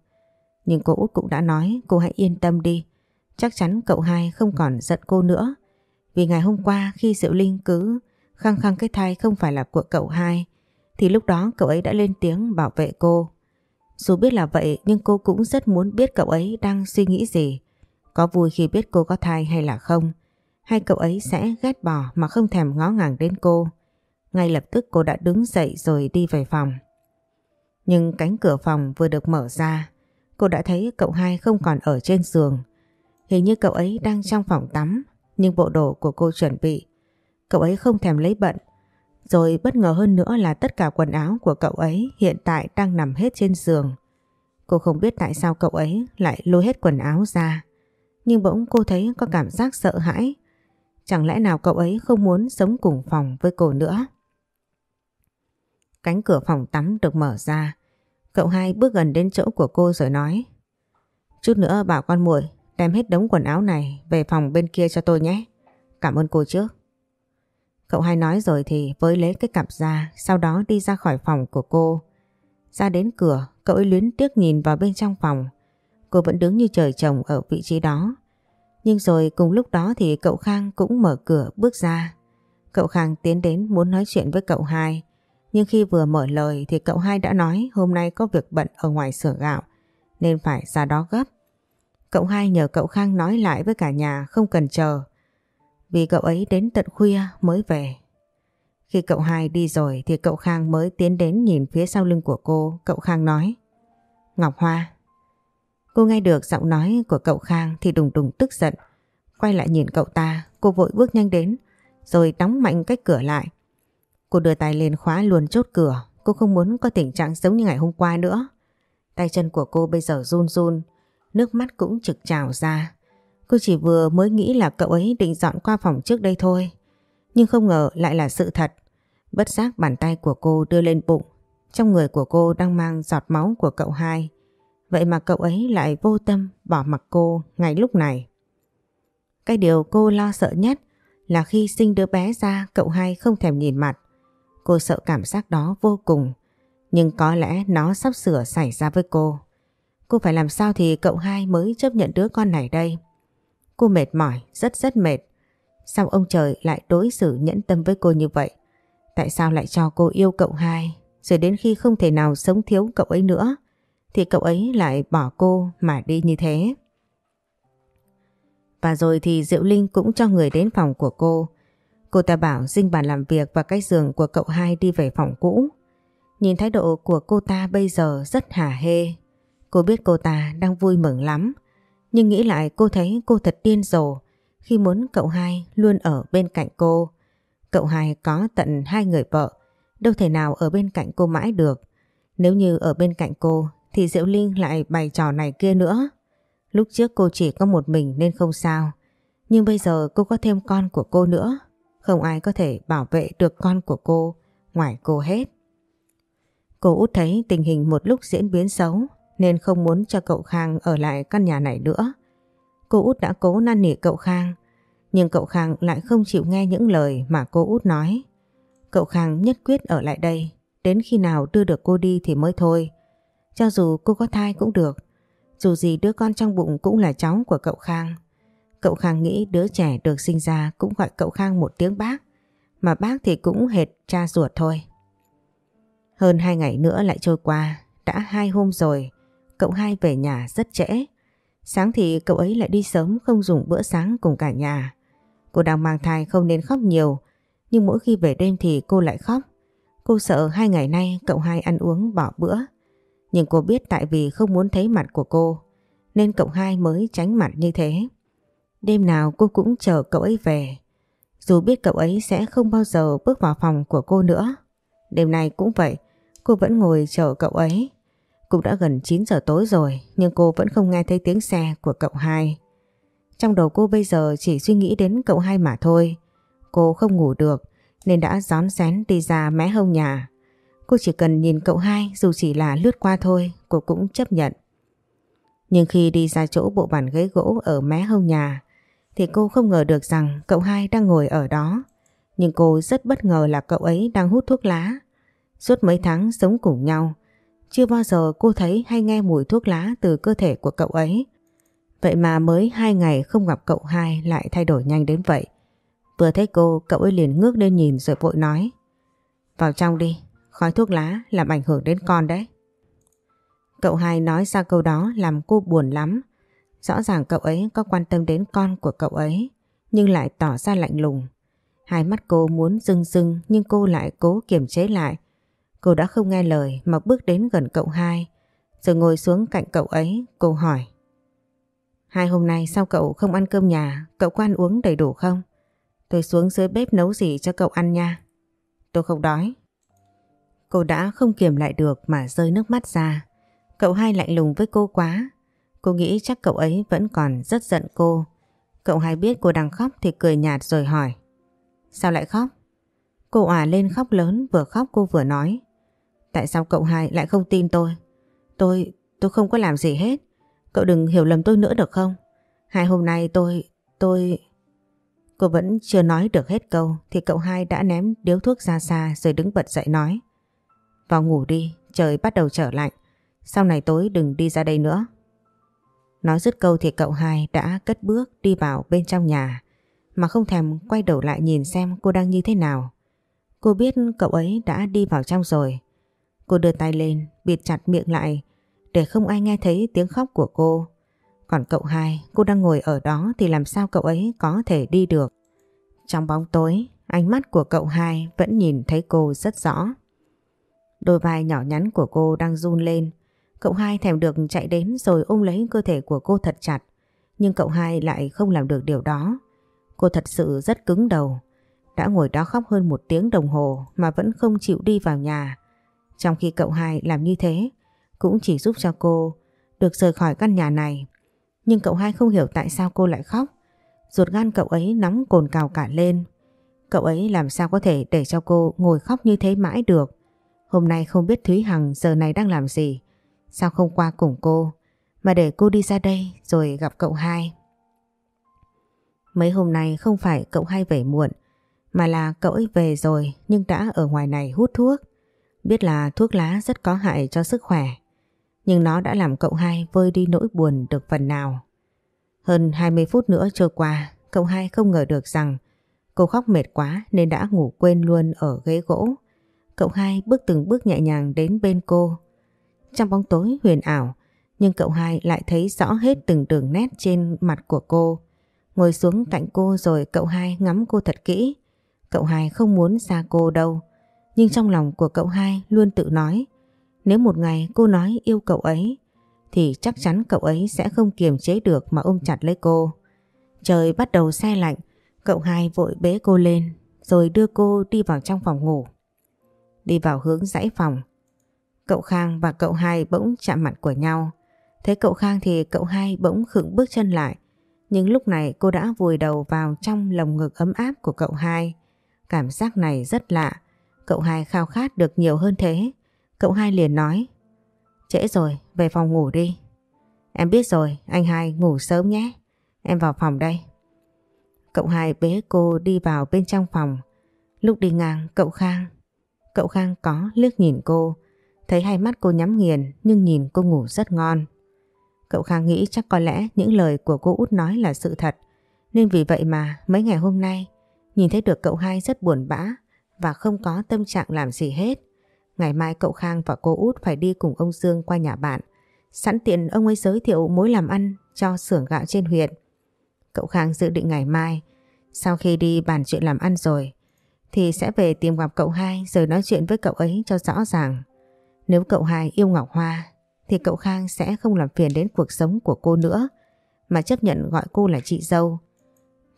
Nhưng cô út cũng đã nói cô hãy yên tâm đi. Chắc chắn cậu hai không còn giận cô nữa. Vì ngày hôm qua khi Diệu Linh cứ khăng khăng cái thai không phải là của cậu hai thì lúc đó cậu ấy đã lên tiếng bảo vệ cô. Dù biết là vậy nhưng cô cũng rất muốn biết cậu ấy đang suy nghĩ gì. Có vui khi biết cô có thai hay là không. Hay cậu ấy sẽ ghét bỏ mà không thèm ngó ngàng đến cô. Ngay lập tức cô đã đứng dậy rồi đi về phòng. Nhưng cánh cửa phòng vừa được mở ra, cô đã thấy cậu hai không còn ở trên giường. Hình như cậu ấy đang trong phòng tắm, nhưng bộ đồ của cô chuẩn bị. Cậu ấy không thèm lấy bận rồi bất ngờ hơn nữa là tất cả quần áo của cậu ấy hiện tại đang nằm hết trên giường. Cô không biết tại sao cậu ấy lại lôi hết quần áo ra. Nhưng bỗng cô thấy có cảm giác sợ hãi. Chẳng lẽ nào cậu ấy không muốn sống cùng phòng với cô nữa? Cánh cửa phòng tắm được mở ra. Cậu hai bước gần đến chỗ của cô rồi nói. Chút nữa bảo con muội đem hết đống quần áo này về phòng bên kia cho tôi nhé. Cảm ơn cô trước. Cậu hai nói rồi thì với lấy cái cặp ra, sau đó đi ra khỏi phòng của cô. Ra đến cửa, cậu ấy luyến tiếc nhìn vào bên trong phòng. Cô vẫn đứng như trời trồng ở vị trí đó. Nhưng rồi cùng lúc đó thì cậu Khang cũng mở cửa bước ra. Cậu Khang tiến đến muốn nói chuyện với cậu hai. Nhưng khi vừa mở lời thì cậu hai đã nói hôm nay có việc bận ở ngoài xưởng gạo nên phải ra đó gấp. Cậu hai nhờ cậu Khang nói lại với cả nhà không cần chờ vì cậu ấy đến tận khuya mới về. Khi cậu hai đi rồi thì cậu Khang mới tiến đến nhìn phía sau lưng của cô. Cậu Khang nói Ngọc Hoa Cô nghe được giọng nói của cậu Khang thì đùng đùng tức giận. Quay lại nhìn cậu ta, cô vội bước nhanh đến rồi đóng mạnh cách cửa lại. Cô đưa tay lên khóa luôn chốt cửa. Cô không muốn có tình trạng giống như ngày hôm qua nữa. Tay chân của cô bây giờ run run, nước mắt cũng trực trào ra. Cô chỉ vừa mới nghĩ là cậu ấy định dọn qua phòng trước đây thôi. Nhưng không ngờ lại là sự thật. Bất giác bàn tay của cô đưa lên bụng. Trong người của cô đang mang giọt máu của cậu hai. Vậy mà cậu ấy lại vô tâm bỏ mặc cô ngay lúc này. Cái điều cô lo sợ nhất là khi sinh đứa bé ra cậu hai không thèm nhìn mặt. Cô sợ cảm giác đó vô cùng. Nhưng có lẽ nó sắp sửa xảy ra với cô. Cô phải làm sao thì cậu hai mới chấp nhận đứa con này đây. Cô mệt mỏi, rất rất mệt. Sao ông trời lại đối xử nhẫn tâm với cô như vậy? Tại sao lại cho cô yêu cậu hai rồi đến khi không thể nào sống thiếu cậu ấy nữa thì cậu ấy lại bỏ cô mà đi như thế? Và rồi thì Diệu Linh cũng cho người đến phòng của cô. Cô ta bảo dinh bàn làm việc và cái giường của cậu hai đi về phòng cũ. Nhìn thái độ của cô ta bây giờ rất hả hê. Cô biết cô ta đang vui mừng lắm. Nhưng nghĩ lại cô thấy cô thật điên rồ khi muốn cậu hai luôn ở bên cạnh cô. Cậu hai có tận hai người vợ, đâu thể nào ở bên cạnh cô mãi được. Nếu như ở bên cạnh cô thì Diệu Linh lại bày trò này kia nữa. Lúc trước cô chỉ có một mình nên không sao. Nhưng bây giờ cô có thêm con của cô nữa. Không ai có thể bảo vệ được con của cô ngoài cô hết. Cô út thấy tình hình một lúc diễn biến xấu nên không muốn cho cậu Khang ở lại căn nhà này nữa. Cô út đã cố năn nỉ cậu Khang, nhưng cậu Khang lại không chịu nghe những lời mà cô út nói. Cậu Khang nhất quyết ở lại đây, đến khi nào đưa được cô đi thì mới thôi. Cho dù cô có thai cũng được, dù gì đứa con trong bụng cũng là cháu của cậu Khang. Cậu Khang nghĩ đứa trẻ được sinh ra cũng gọi cậu Khang một tiếng bác. Mà bác thì cũng hệt cha ruột thôi. Hơn hai ngày nữa lại trôi qua. Đã hai hôm rồi. Cậu hai về nhà rất trễ. Sáng thì cậu ấy lại đi sớm không dùng bữa sáng cùng cả nhà. Cô đang mang thai không nên khóc nhiều. Nhưng mỗi khi về đêm thì cô lại khóc. Cô sợ hai ngày nay cậu hai ăn uống bỏ bữa. Nhưng cô biết tại vì không muốn thấy mặt của cô nên cậu hai mới tránh mặt như thế. Đêm nào cô cũng chờ cậu ấy về. Dù biết cậu ấy sẽ không bao giờ bước vào phòng của cô nữa. Đêm nay cũng vậy, cô vẫn ngồi chờ cậu ấy. Cũng đã gần 9 giờ tối rồi, nhưng cô vẫn không nghe thấy tiếng xe của cậu hai. Trong đầu cô bây giờ chỉ suy nghĩ đến cậu hai mà thôi. Cô không ngủ được, nên đã gión xén đi ra mé hông nhà. Cô chỉ cần nhìn cậu hai, dù chỉ là lướt qua thôi, cô cũng chấp nhận. Nhưng khi đi ra chỗ bộ bàn ghế gỗ ở mé hông nhà, thì cô không ngờ được rằng cậu hai đang ngồi ở đó. Nhưng cô rất bất ngờ là cậu ấy đang hút thuốc lá. Suốt mấy tháng sống cùng nhau chưa bao giờ cô thấy hay nghe mùi thuốc lá từ cơ thể của cậu ấy. Vậy mà mới hai ngày không gặp cậu hai lại thay đổi nhanh đến vậy. Vừa thấy cô, cậu ấy liền ngước lên nhìn rồi vội nói. Vào trong đi, khói thuốc lá làm ảnh hưởng đến con đấy. Cậu hai nói ra câu đó làm cô buồn lắm. Rõ ràng cậu ấy có quan tâm đến con của cậu ấy, nhưng lại tỏ ra lạnh lùng. Hai mắt cô muốn rưng rưng nhưng cô lại cố kiềm chế lại. Cô đã không nghe lời mà bước đến gần cậu hai, rồi ngồi xuống cạnh cậu ấy, cô hỏi. Hai hôm nay sao cậu không ăn cơm nhà, cậu có ăn uống đầy đủ không? Tôi xuống dưới bếp nấu gì cho cậu ăn nha. Tôi không đói. Cô đã không kiềm lại được mà rơi nước mắt ra. Cậu hai lạnh lùng với cô quá. Cô nghĩ chắc cậu ấy vẫn còn rất giận cô. Cậu hai biết cô đang khóc thì cười nhạt rồi hỏi. Sao lại khóc? Cô òa lên khóc lớn vừa khóc cô vừa nói. Tại sao cậu hai lại không tin tôi? Tôi, tôi không có làm gì hết. Cậu đừng hiểu lầm tôi nữa được không? Hai hôm nay tôi, tôi... Cô vẫn chưa nói được hết câu thì cậu hai đã ném điếu thuốc ra xa rồi đứng bật dậy nói. Vào ngủ đi, trời bắt đầu trở lạnh. Sau này tối đừng đi ra đây nữa. Nói dứt câu thì cậu hai đã cất bước đi vào bên trong nhà mà không thèm quay đầu lại nhìn xem cô đang như thế nào. Cô biết cậu ấy đã đi vào trong rồi. Cô đưa tay lên bịt chặt miệng lại để không ai nghe thấy tiếng khóc của cô. Còn cậu hai, cô đang ngồi ở đó thì làm sao cậu ấy có thể đi được. Trong bóng tối, ánh mắt của cậu hai vẫn nhìn thấy cô rất rõ. Đôi vai nhỏ nhắn của cô đang run lên. Cậu hai thèm được chạy đến rồi ôm lấy cơ thể của cô thật chặt. Nhưng cậu hai lại không làm được điều đó. Cô thật sự rất cứng đầu. Đã ngồi đó khóc hơn một tiếng đồng hồ mà vẫn không chịu đi vào nhà. Trong khi cậu hai làm như thế cũng chỉ giúp cho cô được rời khỏi căn nhà này. Nhưng cậu hai không hiểu tại sao cô lại khóc. Ruột gan cậu ấy nóng cồn cào cả lên. Cậu ấy làm sao có thể để cho cô ngồi khóc như thế mãi được. Hôm nay không biết Thúy Hằng giờ này đang làm gì. Sao không qua cùng cô mà để cô đi ra đây rồi gặp cậu hai. Mấy hôm nay không phải cậu hai về muộn, mà là cậu ấy về rồi nhưng đã ở ngoài này hút thuốc. Biết là thuốc lá rất có hại cho sức khỏe, nhưng nó đã làm cậu hai vơi đi nỗi buồn được phần nào. Hơn 20 phút nữa trôi qua, cậu hai không ngờ được rằng cô khóc mệt quá nên đã ngủ quên luôn ở ghế gỗ. Cậu hai bước từng bước nhẹ nhàng đến bên cô. Trong bóng tối huyền ảo, nhưng cậu hai lại thấy rõ hết từng đường nét trên mặt của cô. Ngồi xuống cạnh cô rồi cậu hai ngắm cô thật kỹ. Cậu hai không muốn xa cô đâu. Nhưng trong lòng của cậu hai luôn tự nói nếu một ngày cô nói yêu cậu ấy thì chắc chắn cậu ấy sẽ không kiềm chế được mà ôm chặt lấy cô. Trời bắt đầu xe lạnh, cậu hai vội bế cô lên rồi đưa cô đi vào trong phòng ngủ. Đi vào hướng dãy phòng. Cậu Khang và cậu hai bỗng chạm mặt của nhau. Thấy cậu Khang thì cậu hai bỗng khựng bước chân lại. Nhưng lúc này cô đã vùi đầu vào trong lồng ngực ấm áp của cậu hai. Cảm giác này rất lạ. Cậu hai khao khát được nhiều hơn thế. Cậu hai liền nói Trễ rồi, về phòng ngủ đi. Em biết rồi, anh hai ngủ sớm nhé. Em vào phòng đây. Cậu hai bế cô đi vào bên trong phòng. Lúc đi ngang, cậu Khang. Cậu Khang có liếc nhìn cô. Thấy hai mắt cô nhắm nghiền nhưng nhìn cô ngủ rất ngon. Cậu Khang nghĩ chắc có lẽ những lời của cô út nói là sự thật. Nên vì vậy mà mấy ngày hôm nay nhìn thấy được cậu hai rất buồn bã và không có tâm trạng làm gì hết. Ngày mai cậu Khang và cô út phải đi cùng ông Dương qua nhà bạn. Sẵn tiện ông ấy giới thiệu mối làm ăn cho xưởng gạo trên huyện. Cậu Khang dự định ngày mai, sau khi đi bàn chuyện làm ăn rồi, thì sẽ về tìm gặp cậu hai rồi nói chuyện với cậu ấy cho rõ ràng. Nếu cậu hai yêu Ngọc Hoa, thì cậu Khang sẽ không làm phiền đến cuộc sống của cô nữa, mà chấp nhận gọi cô là chị dâu.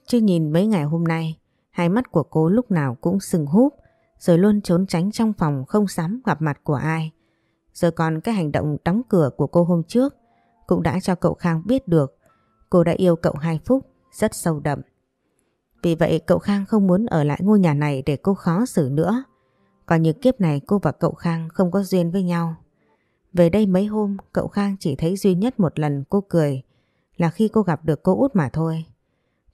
Chứ nhìn mấy ngày hôm nay, hai mắt của cô lúc nào cũng sừng húp, rồi luôn trốn tránh trong phòng không dám gặp mặt của ai. Rồi còn cái hành động đóng cửa của cô hôm trước cũng đã cho cậu Khang biết được cô đã yêu cậu hai phút rất sâu đậm. Vì vậy cậu Khang không muốn ở lại ngôi nhà này để cô khó xử nữa. Còn như kiếp này cô và cậu Khang không có duyên với nhau. Về đây mấy hôm cậu Khang chỉ thấy duy nhất một lần cô cười là khi cô gặp được cô út mà thôi.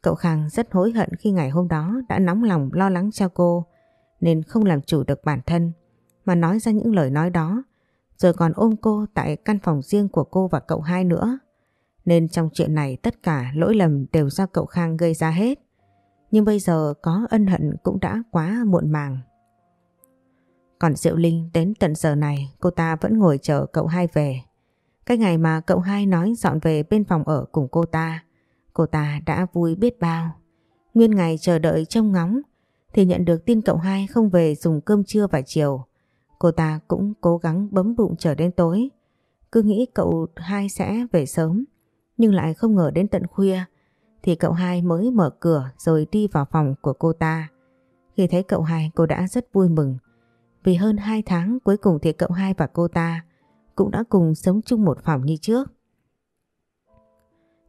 Cậu Khang rất hối hận khi ngày hôm đó đã nóng lòng lo lắng cho cô nên không làm chủ được bản thân mà nói ra những lời nói đó rồi còn ôm cô tại căn phòng riêng của cô và cậu hai nữa. Nên trong chuyện này tất cả lỗi lầm đều do cậu Khang gây ra hết. Nhưng bây giờ có ân hận cũng đã quá muộn màng. Còn Diệu Linh đến tận giờ này cô ta vẫn ngồi chờ cậu hai về. Cái ngày mà cậu hai nói dọn về bên phòng ở cùng cô ta, cô ta đã vui biết bao. Nguyên ngày chờ đợi trông ngóng thì nhận được tin cậu hai không về dùng cơm trưa và chiều. Cô ta cũng cố gắng bấm bụng chờ đến tối. Cứ nghĩ cậu hai sẽ về sớm, nhưng lại không ngờ đến tận khuya thì cậu hai mới mở cửa rồi đi vào phòng của cô ta. Khi thấy cậu hai cô đã rất vui mừng. Vì hơn 2 tháng cuối cùng thì cậu hai và cô ta cũng đã cùng sống chung một phòng như trước.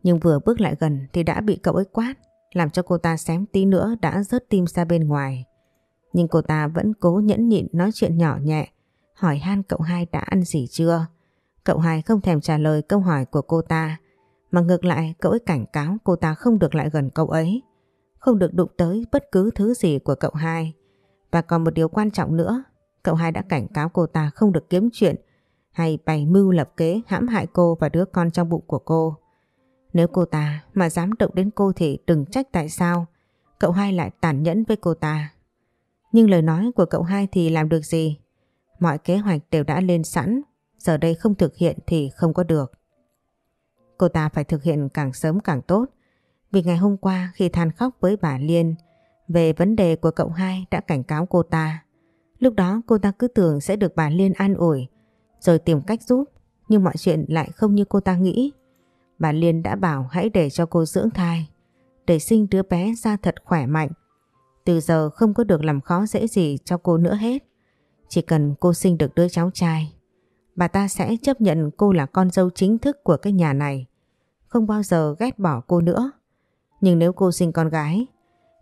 Nhưng vừa bước lại gần thì đã bị cậu ấy quát làm cho cô ta xém tí nữa đã rớt tim ra bên ngoài. Nhưng cô ta vẫn cố nhẫn nhịn nói chuyện nhỏ nhẹ, hỏi han cậu hai đã ăn gì chưa. Cậu hai không thèm trả lời câu hỏi của cô ta, mà ngược lại cậu ấy cảnh cáo cô ta không được lại gần cậu ấy, không được đụng tới bất cứ thứ gì của cậu hai. Và còn một điều quan trọng nữa, cậu hai đã cảnh cáo cô ta không được kiếm chuyện hay bày mưu lập kế hãm hại cô và đứa con trong bụng của cô. Nếu cô ta mà dám động đến cô thì đừng trách tại sao cậu hai lại tàn nhẫn với cô ta. Nhưng lời nói của cậu hai thì làm được gì? Mọi kế hoạch đều đã lên sẵn, giờ đây không thực hiện thì không có được. Cô ta phải thực hiện càng sớm càng tốt, vì ngày hôm qua khi than khóc với bà Liên về vấn đề của cậu hai đã cảnh cáo cô ta. Lúc đó cô ta cứ tưởng sẽ được bà Liên an ủi, rồi tìm cách giúp, nhưng mọi chuyện lại không như cô ta nghĩ. Bà Liên đã bảo hãy để cho cô dưỡng thai, để sinh đứa bé ra thật khỏe mạnh. Từ giờ không có được làm khó dễ gì cho cô nữa hết. Chỉ cần cô sinh được đứa cháu trai, bà ta sẽ chấp nhận cô là con dâu chính thức của cái nhà này. Không bao giờ ghét bỏ cô nữa. Nhưng nếu cô sinh con gái,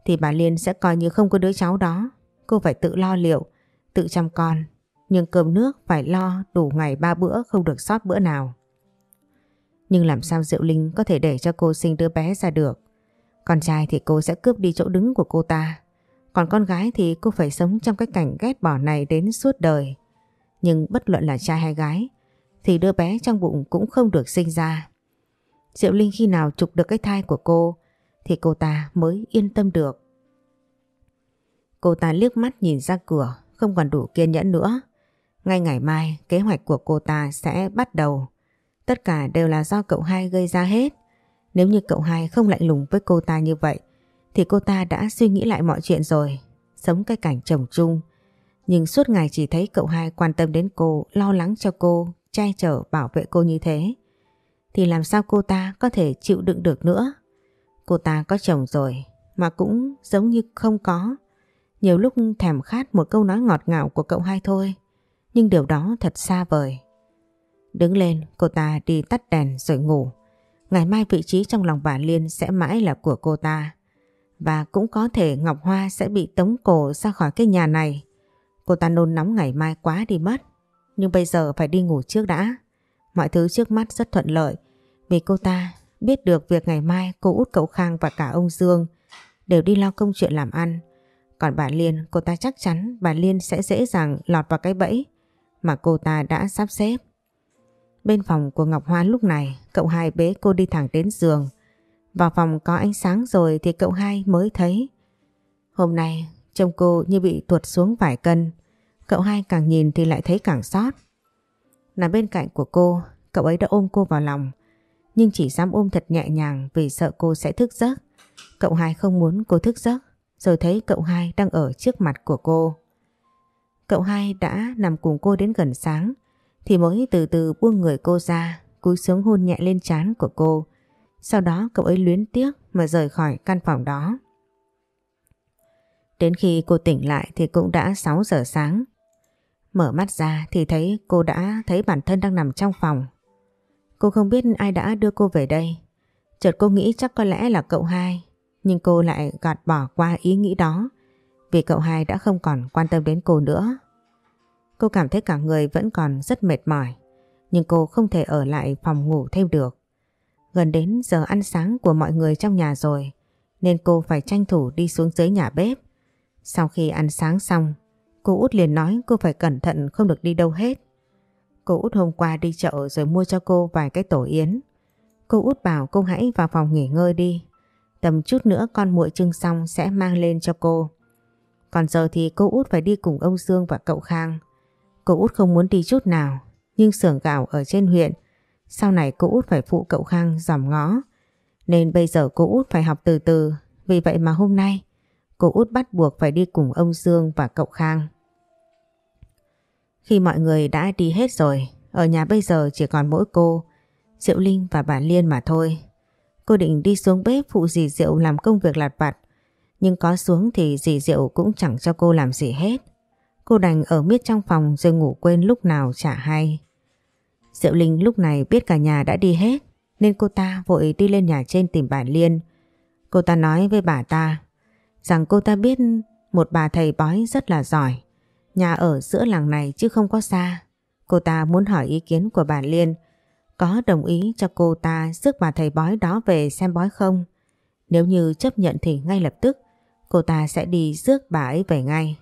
thì bà Liên sẽ coi như không có đứa cháu đó. Cô phải tự lo liệu, tự chăm con. Nhưng cơm nước phải lo đủ ngày ba bữa không được sót bữa nào. Nhưng làm sao Diệu Linh có thể để cho cô sinh đứa bé ra được? Con trai thì cô sẽ cướp đi chỗ đứng của cô ta. Còn con gái thì cô phải sống trong cái cảnh ghét bỏ này đến suốt đời. Nhưng bất luận là trai hay gái, thì đứa bé trong bụng cũng không được sinh ra. Diệu Linh khi nào trục được cái thai của cô, thì cô ta mới yên tâm được. Cô ta liếc mắt nhìn ra cửa, không còn đủ kiên nhẫn nữa. Ngay ngày mai, kế hoạch của cô ta sẽ bắt đầu. Tất cả đều là do cậu hai gây ra hết. Nếu như cậu hai không lạnh lùng với cô ta như vậy thì cô ta đã suy nghĩ lại mọi chuyện rồi. Sống cái cảnh chồng chung. Nhưng suốt ngày chỉ thấy cậu hai quan tâm đến cô, lo lắng cho cô, che chở bảo vệ cô như thế. Thì làm sao cô ta có thể chịu đựng được nữa? Cô ta có chồng rồi mà cũng giống như không có. Nhiều lúc thèm khát một câu nói ngọt ngào của cậu hai thôi. Nhưng điều đó thật xa vời. Đứng lên cô ta đi tắt đèn rồi ngủ. Ngày mai vị trí trong lòng bà Liên sẽ mãi là của cô ta. Và cũng có thể Ngọc Hoa sẽ bị tống cổ ra khỏi cái nhà này. Cô ta nôn nóng ngày mai quá đi mất. Nhưng bây giờ phải đi ngủ trước đã. Mọi thứ trước mắt rất thuận lợi. Vì cô ta biết được việc ngày mai cô út cậu Khang và cả ông Dương đều đi lo công chuyện làm ăn. Còn bà Liên, cô ta chắc chắn bà Liên sẽ dễ dàng lọt vào cái bẫy mà cô ta đã sắp xếp. Bên phòng của Ngọc Hoa lúc này, cậu hai bế cô đi thẳng đến giường. Vào phòng có ánh sáng rồi thì cậu hai mới thấy. Hôm nay, trông cô như bị tuột xuống vài cân. Cậu hai càng nhìn thì lại thấy càng sót. Nằm bên cạnh của cô, cậu ấy đã ôm cô vào lòng. Nhưng chỉ dám ôm thật nhẹ nhàng vì sợ cô sẽ thức giấc. Cậu hai không muốn cô thức giấc. Rồi thấy cậu hai đang ở trước mặt của cô. Cậu hai đã nằm cùng cô đến gần sáng thì mới từ từ buông người cô ra, cúi xuống hôn nhẹ lên trán của cô. Sau đó cậu ấy luyến tiếc mà rời khỏi căn phòng đó. Đến khi cô tỉnh lại thì cũng đã 6 giờ sáng. Mở mắt ra thì thấy cô đã thấy bản thân đang nằm trong phòng. Cô không biết ai đã đưa cô về đây. Chợt cô nghĩ chắc có lẽ là cậu hai. Nhưng cô lại gạt bỏ qua ý nghĩ đó. Vì cậu hai đã không còn quan tâm đến cô nữa. Cô cảm thấy cả người vẫn còn rất mệt mỏi. Nhưng cô không thể ở lại phòng ngủ thêm được. Gần đến giờ ăn sáng của mọi người trong nhà rồi. Nên cô phải tranh thủ đi xuống dưới nhà bếp. Sau khi ăn sáng xong, cô út liền nói cô phải cẩn thận không được đi đâu hết. Cô út hôm qua đi chợ rồi mua cho cô vài cái tổ yến. Cô út bảo cô hãy vào phòng nghỉ ngơi đi. Tầm chút nữa con muội trưng xong sẽ mang lên cho cô. Còn giờ thì cô út phải đi cùng ông Dương và cậu Khang. Cô út không muốn đi chút nào, nhưng xưởng gạo ở trên huyện, sau này cô út phải phụ cậu Khang dòm ngó. Nên bây giờ cô út phải học từ từ, vì vậy mà hôm nay cô út bắt buộc phải đi cùng ông Dương và cậu Khang. Khi mọi người đã đi hết rồi, ở nhà bây giờ chỉ còn mỗi cô, Diệu Linh và bà Liên mà thôi. Cô định đi xuống bếp phụ dì Diệu làm công việc lặt vặt, nhưng có xuống thì dì Diệu cũng chẳng cho cô làm gì hết. Cô đành ở miết trong phòng rồi ngủ quên lúc nào chả hay. Diệu Linh lúc này biết cả nhà đã đi hết, nên cô ta vội đi lên nhà trên tìm bà Liên. Cô ta nói với bà ta rằng cô ta biết một bà thầy bói rất là giỏi. Nhà ở giữa làng này chứ không có xa. Cô ta muốn hỏi ý kiến của bà Liên, có đồng ý cho cô ta rước bà thầy bói đó về xem bói không. Nếu như chấp nhận thì ngay lập tức cô ta sẽ đi rước bà ấy về ngay.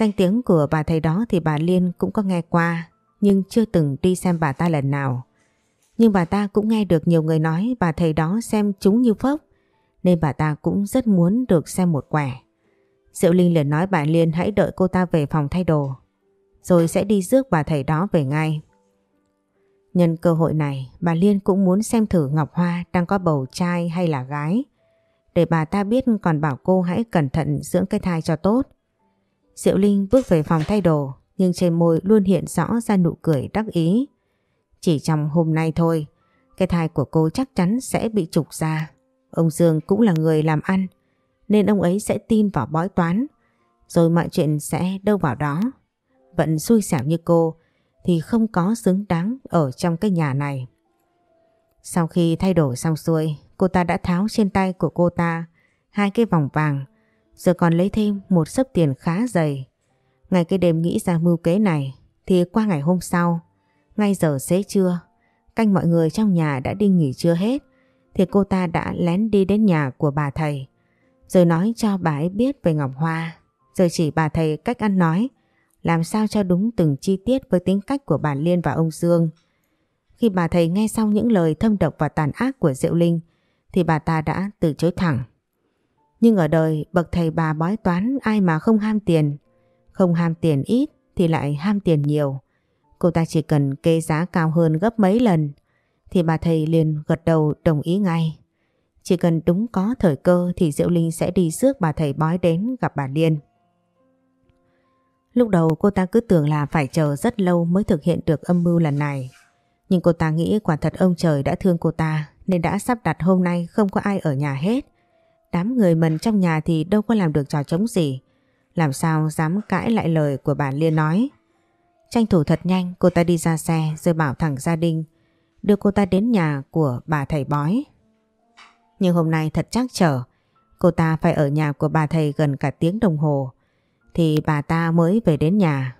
Danh tiếng của bà thầy đó thì bà Liên cũng có nghe qua, nhưng chưa từng đi xem bà ta lần nào. Nhưng bà ta cũng nghe được nhiều người nói bà thầy đó xem chúng như phốc, nên bà ta cũng rất muốn được xem một quẻ. Diệu Linh liền nói bà Liên hãy đợi cô ta về phòng thay đồ, rồi sẽ đi rước bà thầy đó về ngay. Nhân cơ hội này, bà Liên cũng muốn xem thử Ngọc Hoa đang có bầu trai hay là gái để bà ta biết còn bảo cô hãy cẩn thận dưỡng cái thai cho tốt. Diệu Linh bước về phòng thay đồ nhưng trên môi luôn hiện rõ ra nụ cười đắc ý. Chỉ trong hôm nay thôi, cái thai của cô chắc chắn sẽ bị trục ra. Ông Dương cũng là người làm ăn nên ông ấy sẽ tin vào bói toán rồi mọi chuyện sẽ đâu vào đó. Vận xui xẻo như cô thì không có xứng đáng ở trong cái nhà này. Sau khi thay đổi xong xuôi, cô ta đã tháo trên tay của cô ta hai cái vòng vàng Giờ còn lấy thêm một sấp tiền khá dày. Ngày cái đêm nghĩ ra mưu kế này thì qua ngày hôm sau, ngay giờ xế trưa, canh mọi người trong nhà đã đi nghỉ trưa hết thì cô ta đã lén đi đến nhà của bà thầy rồi nói cho bà ấy biết về Ngọc Hoa rồi chỉ bà thầy cách ăn nói làm sao cho đúng từng chi tiết với tính cách của bà Liên và ông Dương. Khi bà thầy nghe xong những lời thâm độc và tàn ác của Diệu Linh thì bà ta đã từ chối thẳng. Nhưng ở đời bậc thầy bà bói toán ai mà không ham tiền, không ham tiền ít thì lại ham tiền nhiều. Cô ta chỉ cần kê giá cao hơn gấp mấy lần thì bà thầy liền gật đầu đồng ý ngay. Chỉ cần đúng có thời cơ thì Diệu Linh sẽ đi rước bà thầy bói đến gặp bà Liên. Lúc đầu cô ta cứ tưởng là phải chờ rất lâu mới thực hiện được âm mưu lần này. Nhưng cô ta nghĩ quả thật ông trời đã thương cô ta nên đã sắp đặt hôm nay không có ai ở nhà hết. Đám người mình trong nhà thì đâu có làm được trò chống gì. Làm sao dám cãi lại lời của bà Liên nói. Tranh thủ thật nhanh, cô ta đi ra xe, rồi bảo thẳng gia đình, đưa cô ta đến nhà của bà thầy bói. Nhưng hôm nay thật chắc trở, cô ta phải ở nhà của bà thầy gần cả tiếng đồng hồ, thì bà ta mới về đến nhà.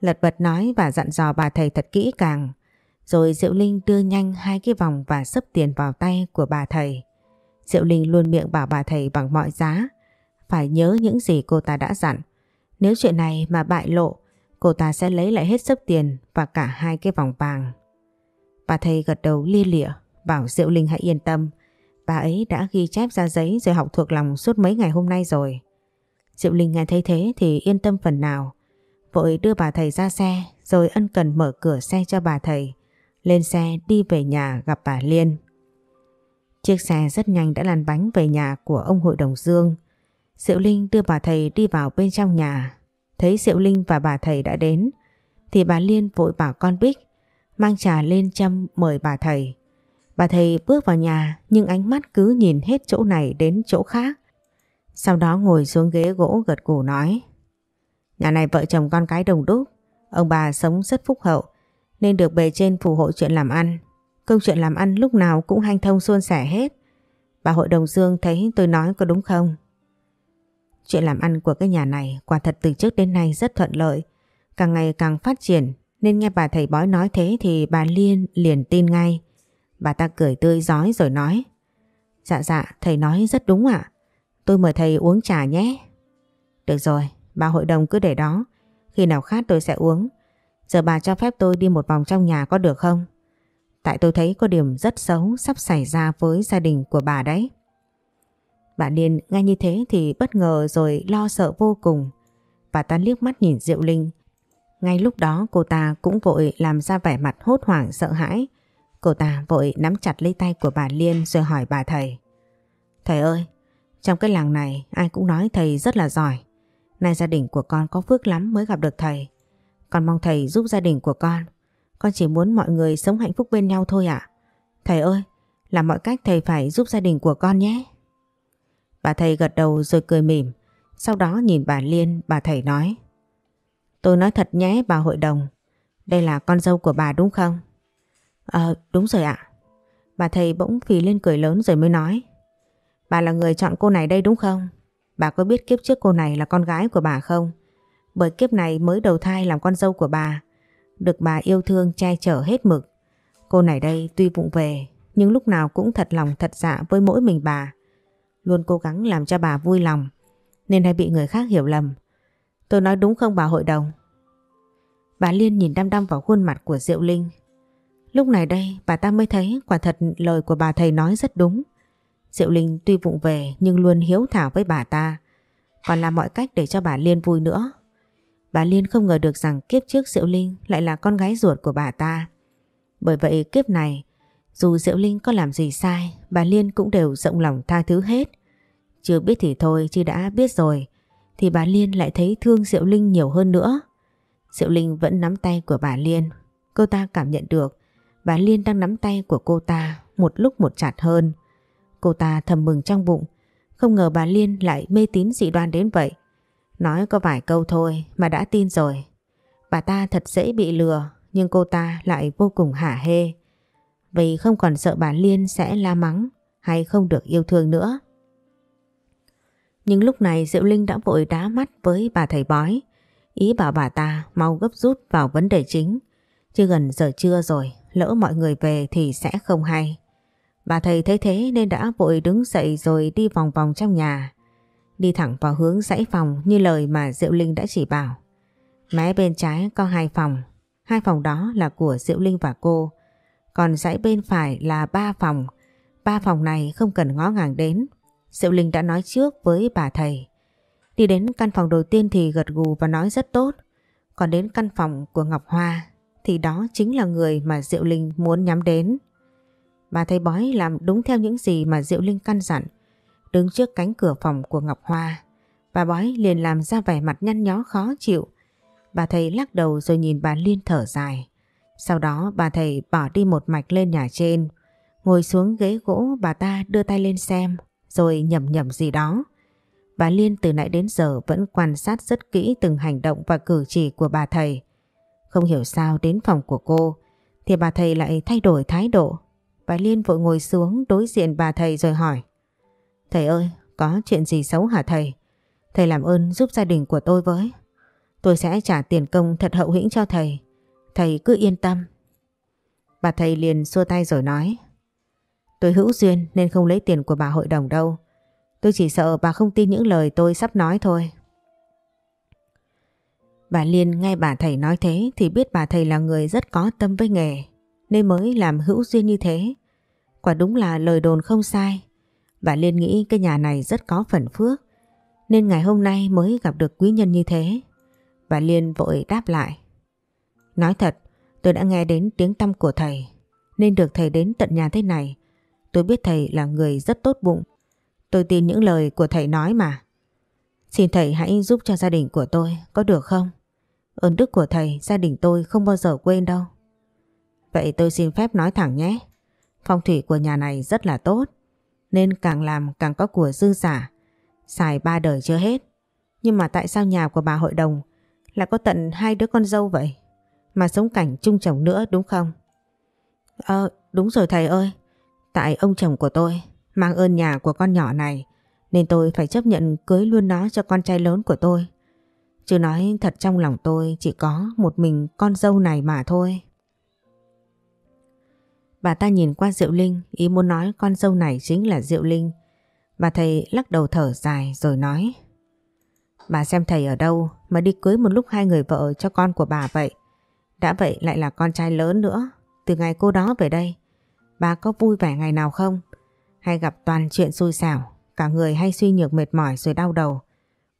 Lật bật nói và dặn dò bà thầy thật kỹ càng, rồi Diệu Linh đưa nhanh hai cái vòng và sấp tiền vào tay của bà thầy. Diệu Linh luôn miệng bảo bà thầy bằng mọi giá phải nhớ những gì cô ta đã dặn. Nếu chuyện này mà bại lộ, cô ta sẽ lấy lại hết sấp tiền và cả hai cái vòng vàng. Bà thầy gật đầu lia lịa, bảo Diệu Linh hãy yên tâm. Bà ấy đã ghi chép ra giấy rồi học thuộc lòng suốt mấy ngày hôm nay rồi. Diệu Linh nghe thấy thế thì yên tâm phần nào. Vội đưa bà thầy ra xe, rồi ân cần mở cửa xe cho bà thầy. Lên xe đi về nhà gặp bà Liên. Chiếc xe rất nhanh đã lăn bánh về nhà của ông hội đồng Dương. Diệu Linh đưa bà thầy đi vào bên trong nhà. Thấy Diệu Linh và bà thầy đã đến, thì bà Liên vội bảo con Bích mang trà lên châm mời bà thầy. Bà thầy bước vào nhà, nhưng ánh mắt cứ nhìn hết chỗ này đến chỗ khác sau đó ngồi xuống ghế gỗ gật gù nói, Nhà này vợ chồng con cái đồng đúc, Ông bà sống rất phúc hậu, Nên được bề trên phù hộ chuyện làm ăn Công chuyện làm ăn lúc nào cũng hanh thông suôn sẻ hết Bà hội đồng Dương thấy tôi nói có đúng không? Chuyện làm ăn của cái nhà này quả thật từ trước đến nay rất thuận lợi Càng ngày càng phát triển Nên nghe bà thầy bói nói thế thì bà Liên liền tin ngay Bà ta cười tươi giói rồi nói Dạ dạ thầy nói rất đúng ạ Tôi mời thầy uống trà nhé. Được rồi, bà hội đồng cứ để đó. Khi nào khát tôi sẽ uống. Giờ bà cho phép tôi đi một vòng trong nhà có được không? Tại tôi thấy có điểm rất xấu sắp xảy ra với gia đình của bà đấy. Bà Liên nghe như thế thì bất ngờ rồi lo sợ vô cùng. Bà ta liếc mắt nhìn Diệu Linh. Ngay lúc đó cô ta cũng vội làm ra vẻ mặt hốt hoảng sợ hãi. Cô ta vội nắm chặt lấy tay của bà Liên rồi hỏi bà thầy. Thầy ơi, trong cái làng này ai cũng nói thầy rất là giỏi. Nay gia đình của con có phước lắm mới gặp được thầy. Con mong thầy giúp gia đình của con. Con chỉ muốn mọi người sống hạnh phúc bên nhau thôi ạ. Thầy ơi, làm mọi cách thầy phải giúp gia đình của con nhé. Bà thầy gật đầu rồi cười mỉm. Sau đó nhìn bà Liên, bà thầy nói. Tôi nói thật nhé bà hội đồng. Đây là con dâu của bà đúng không? Ờ, đúng rồi ạ. Bà thầy bỗng phì lên cười lớn rồi mới nói. Bà là người chọn cô này đây đúng không? Bà có biết kiếp trước cô này là con gái của bà không? Bởi kiếp này mới đầu thai làm con dâu của bà. Được bà yêu thương che chở hết mực. Cô này đây tuy vụng về nhưng lúc nào cũng thật lòng thật dạ với mỗi mình bà. Luôn cố gắng làm cho bà vui lòng nên hay bị người khác hiểu lầm. Tôi nói đúng không bà hội đồng? Bà Liên nhìn đăm đăm vào khuôn mặt của Diệu Linh. Lúc này đây bà ta mới thấy quả thật lời của bà thầy nói rất đúng. Diệu Linh tuy vụng về nhưng luôn hiếu thảo với bà ta, còn làm mọi cách để cho bà Liên vui nữa. Bà Liên không ngờ được rằng kiếp trước Diệu Linh lại là con gái ruột của bà ta. Bởi vậy kiếp này, dù Diệu Linh có làm gì sai, bà Liên cũng đều rộng lòng tha thứ hết. Chưa biết thì thôi chứ đã biết rồi, thì bà Liên lại thấy thương Diệu Linh nhiều hơn nữa. Diệu Linh vẫn nắm tay của bà Liên. Cô ta cảm nhận được bà Liên đang nắm tay của cô ta một lúc một chặt hơn. Cô ta thầm mừng trong bụng, không ngờ bà Liên lại mê tín dị đoan đến vậy. Nói có vài câu thôi mà đã tin rồi. Bà ta thật dễ bị lừa, nhưng cô ta lại vô cùng hả hê. Vì không còn sợ bà Liên sẽ la mắng hay không được yêu thương nữa. Nhưng lúc này Diệu Linh đã vội đá mắt với bà thầy bói. Ý bảo bà ta mau gấp rút vào vấn đề chính. Chứ gần giờ trưa rồi, lỡ mọi người về thì sẽ không hay. Bà thầy thấy thế nên đã vội đứng dậy rồi đi vòng vòng trong nhà. Đi thẳng vào hướng dãy phòng như lời mà Diệu Linh đã chỉ bảo. Mé bên trái có hai phòng. Hai phòng đó là của Diệu Linh và cô. Còn dãy bên phải là ba phòng. Ba phòng này không cần ngó ngàng đến. Diệu Linh đã nói trước với bà thầy. Đi đến căn phòng đầu tiên thì gật gù và nói rất tốt. Còn đến căn phòng của Ngọc Hoa thì đó chính là người mà Diệu Linh muốn nhắm đến. Bà thầy bói làm đúng theo những gì mà Diệu Linh căn dặn. Đứng trước cánh cửa phòng của Ngọc Hoa, bà bói liền làm ra vẻ mặt nhăn nhó khó chịu. Bà thầy lắc đầu rồi nhìn bà Liên thở dài. Sau đó bà thầy bỏ đi một mạch lên nhà trên, ngồi xuống ghế gỗ bà ta đưa tay lên xem, rồi nhầm nhầm gì đó. Bà Liên từ nãy đến giờ vẫn quan sát rất kỹ từng hành động và cử chỉ của bà thầy. Không hiểu sao đến phòng của cô thì bà thầy lại thay đổi thái độ. Bà Liên vội ngồi xuống đối diện bà thầy rồi hỏi. Thầy ơi, có chuyện gì xấu hả thầy? Thầy làm ơn giúp gia đình của tôi với. Tôi sẽ trả tiền công thật hậu hĩnh cho thầy. Thầy cứ yên tâm. Bà thầy liền xua tay rồi nói. Tôi hữu duyên nên không lấy tiền của bà hội đồng đâu. Tôi chỉ sợ bà không tin những lời tôi sắp nói thôi. Bà Liên nghe bà thầy nói thế thì biết bà thầy là người rất có tâm với nghề nên mới làm hữu duyên như thế. Quả đúng là lời đồn không sai. Bà Liên nghĩ cái nhà này rất có phần phước nên ngày hôm nay mới gặp được quý nhân như thế. Bà Liên vội đáp lại. Nói thật, tôi đã nghe đến tiếng tâm của thầy nên được thầy đến tận nhà thế này. Tôi biết thầy là người rất tốt bụng. Tôi tin những lời của thầy nói mà. Xin thầy hãy giúp cho gia đình của tôi, có được không? Ơn đức của thầy, gia đình tôi không bao giờ quên đâu. Vậy tôi xin phép nói thẳng nhé. Phong thủy của nhà này rất là tốt, nên càng làm càng có của dư giả. Xài ba đời chưa hết. Nhưng mà tại sao nhà của bà hội đồng lại có tận hai đứa con dâu vậy? Mà sống cảnh chung chồng nữa đúng không? Ờ, đúng rồi thầy ơi. Tại ông chồng của tôi mang ơn nhà của con nhỏ này nên tôi phải chấp nhận cưới luôn nó cho con trai lớn của tôi. Chứ nói thật trong lòng tôi chỉ có một mình con dâu này mà thôi. Bà ta nhìn qua Diệu Linh, ý muốn nói con dâu này chính là Diệu Linh. Bà thầy lắc đầu thở dài rồi nói. Bà xem thầy ở đâu mà đi cưới một lúc hai người vợ cho con của bà vậy. Đã vậy lại là con trai lớn nữa. Từ ngày cô đó về đây, bà có vui vẻ ngày nào không? Hay gặp toàn chuyện xui xẻo, cả người hay suy nhược mệt mỏi rồi đau đầu.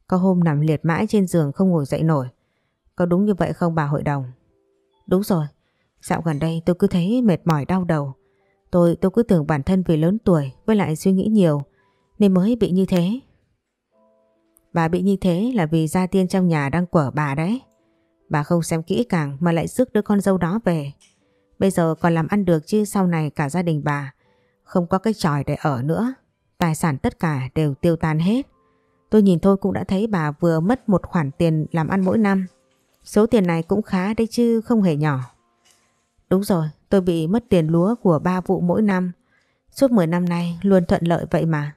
Có hôm nằm liệt mãi trên giường không ngồi dậy nổi. Có đúng như vậy không bà hội đồng? Đúng rồi, dạo gần đây tôi cứ thấy mệt mỏi đau đầu. Tôi tôi cứ tưởng bản thân vì lớn tuổi với lại suy nghĩ nhiều nên mới bị như thế. Bà bị như thế là vì gia tiên trong nhà đang quở bà đấy. Bà không xem kỹ càng mà lại rước đứa con dâu đó về. Bây giờ còn làm ăn được chứ sau này cả gia đình bà không có cái tròi để ở nữa. Tài sản tất cả đều tiêu tan hết. Tôi nhìn thôi cũng đã thấy bà vừa mất một khoản tiền làm ăn mỗi năm. Số tiền này cũng khá đấy chứ, không hề nhỏ. Đúng rồi, tôi bị mất tiền lúa của ba vụ mỗi năm. Suốt 10 năm nay luôn thuận lợi vậy mà.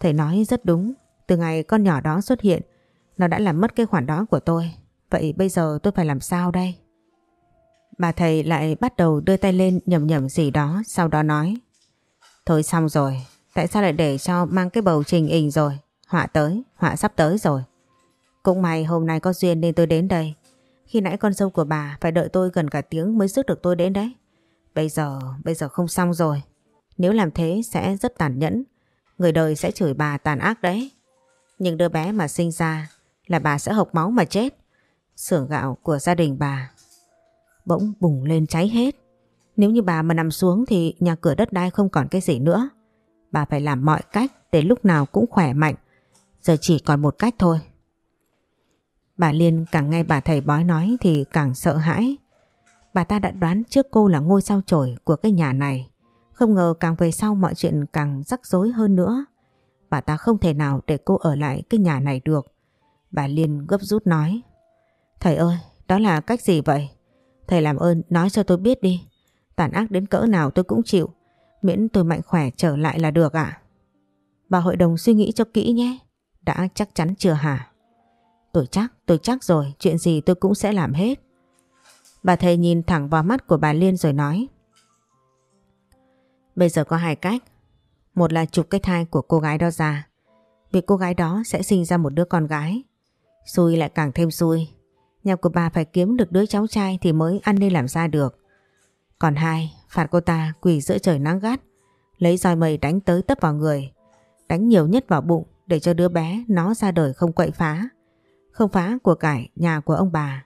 Thầy nói rất đúng, từ ngày con nhỏ đó xuất hiện, nó đã làm mất cái khoản đó của tôi. Vậy bây giờ tôi phải làm sao đây? Bà thầy lại bắt đầu đưa tay lên nhầm nhầm gì đó, sau đó nói. Thôi xong rồi, tại sao lại để cho mang cái bầu trình hình rồi? Họa tới, họa sắp tới rồi. Cũng may hôm nay có duyên nên tôi đến đây. Khi nãy con dâu của bà phải đợi tôi gần cả tiếng mới rước được tôi đến đấy. Bây giờ, bây giờ không xong rồi. Nếu làm thế sẽ rất tàn nhẫn. Người đời sẽ chửi bà tàn ác đấy. Nhưng đứa bé mà sinh ra là bà sẽ hộc máu mà chết. Sưởng gạo của gia đình bà bỗng bùng lên cháy hết. Nếu như bà mà nằm xuống thì nhà cửa đất đai không còn cái gì nữa. Bà phải làm mọi cách để lúc nào cũng khỏe mạnh. Giờ chỉ còn một cách thôi. Bà Liên càng nghe bà thầy bói nói thì càng sợ hãi. Bà ta đã đoán trước cô là ngôi sao chổi của cái nhà này. Không ngờ càng về sau mọi chuyện càng rắc rối hơn nữa. Bà ta không thể nào để cô ở lại cái nhà này được. Bà Liên gấp rút nói. Thầy ơi, đó là cách gì vậy? Thầy làm ơn nói cho tôi biết đi. Tàn ác đến cỡ nào tôi cũng chịu. Miễn tôi mạnh khỏe trở lại là được ạ. Bà hội đồng suy nghĩ cho kỹ nhé. Đã chắc chắn chưa hả? Tôi chắc, tôi chắc rồi. Chuyện gì tôi cũng sẽ làm hết. Bà thầy nhìn thẳng vào mắt của bà Liên rồi nói. Bây giờ có hai cách. Một là chụp cái thai của cô gái đó ra. Vì cô gái đó sẽ sinh ra một đứa con gái. Xui lại càng thêm xui. Nhà của bà phải kiếm được đứa cháu trai thì mới ăn nên làm ra được. Còn hai, phạt cô ta quỳ giữa trời nắng gắt. Lấy roi mây đánh tới tấp vào người. Đánh nhiều nhất vào bụng để cho đứa bé nó ra đời không quậy phá. Không phá của cải nhà của ông bà.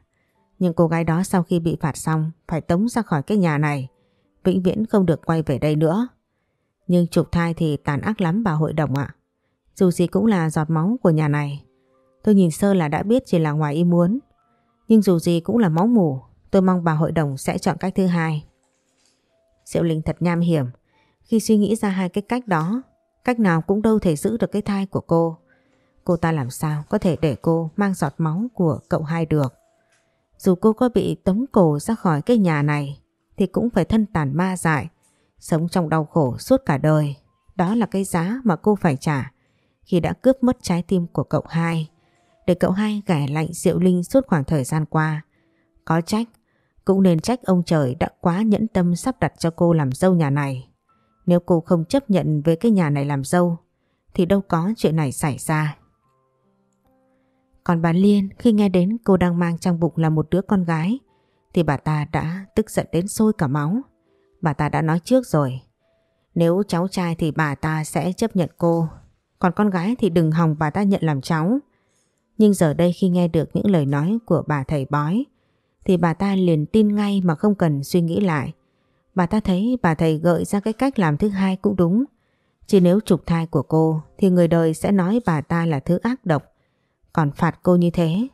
Nhưng cô gái đó sau khi bị phạt xong phải tống ra khỏi cái nhà này. Vĩnh viễn không được quay về đây nữa. Nhưng trục thai thì tàn ác lắm bà hội đồng ạ. Dù gì cũng là giọt máu của nhà này. Tôi nhìn sơ là đã biết chỉ là ngoài ý muốn. Nhưng dù gì cũng là máu mù. Tôi mong bà hội đồng sẽ chọn cách thứ hai. Diệu Linh thật nham hiểm. Khi suy nghĩ ra hai cái cách đó, cách nào cũng đâu thể giữ được cái thai của cô. Cô ta làm sao có thể để cô mang giọt máu của cậu hai được. Dù cô có bị tống cổ ra khỏi cái nhà này thì cũng phải thân tàn ma dại, sống trong đau khổ suốt cả đời. Đó là cái giá mà cô phải trả khi đã cướp mất trái tim của cậu hai. Để cậu hai gẻ lạnh Diệu Linh suốt khoảng thời gian qua. Có trách, cũng nên trách ông trời đã quá nhẫn tâm sắp đặt cho cô làm dâu nhà này. Nếu cô không chấp nhận với cái nhà này làm dâu, thì đâu có chuyện này xảy ra. Còn bà Liên, khi nghe đến cô đang mang trong bụng là một đứa con gái, thì bà ta đã tức giận đến sôi cả máu. Bà ta đã nói trước rồi. Nếu cháu trai thì bà ta sẽ chấp nhận cô. Còn con gái thì đừng hòng bà ta nhận làm cháu. Nhưng giờ đây khi nghe được những lời nói của bà thầy bói, thì bà ta liền tin ngay mà không cần suy nghĩ lại. Bà ta thấy bà thầy gợi ra cái cách làm thứ hai cũng đúng. Chỉ nếu trục thai của cô thì người đời sẽ nói bà ta là thứ ác độc. Còn phạt cô như thế.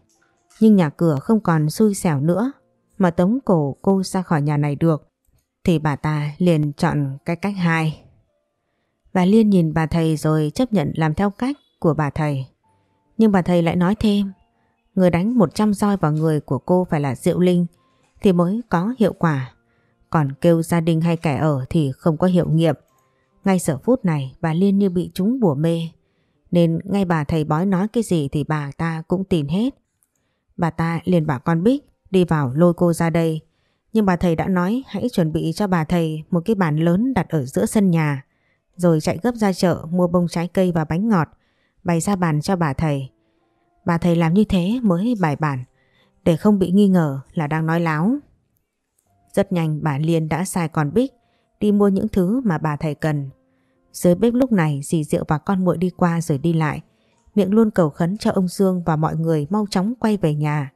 Nhưng nhà cửa không còn xui xẻo nữa, mà tống cổ cô ra khỏi nhà này được. Thì bà ta liền chọn cái cách hai. Bà Liên nhìn bà thầy rồi chấp nhận làm theo cách của bà thầy. Nhưng bà thầy lại nói thêm, Người đánh 100 roi vào người của cô phải là Diệu Linh, thì mới có hiệu quả. Còn kêu gia đình hay kẻ ở thì không có hiệu nghiệm. Ngay giờ phút này, bà Liên như bị trúng bùa mê. Nên ngay bà thầy bói nói cái gì thì bà ta cũng tin hết. Bà ta liền bảo con Bích đi vào lôi cô ra đây. Nhưng bà thầy đã nói hãy chuẩn bị cho bà thầy một cái bàn lớn đặt ở giữa sân nhà. Rồi chạy gấp ra chợ mua bông trái cây và bánh ngọt. Bày ra bàn cho bà thầy. Bà thầy làm như thế mới bài bản, để không bị nghi ngờ là đang nói láo. Rất nhanh bà Liên đã sai con Bích đi mua những thứ mà bà thầy cần. Dưới bếp lúc này, dì Diệu và con muội đi qua rồi đi lại. Miệng luôn cầu khấn cho ông Dương và mọi người mau chóng quay về nhà,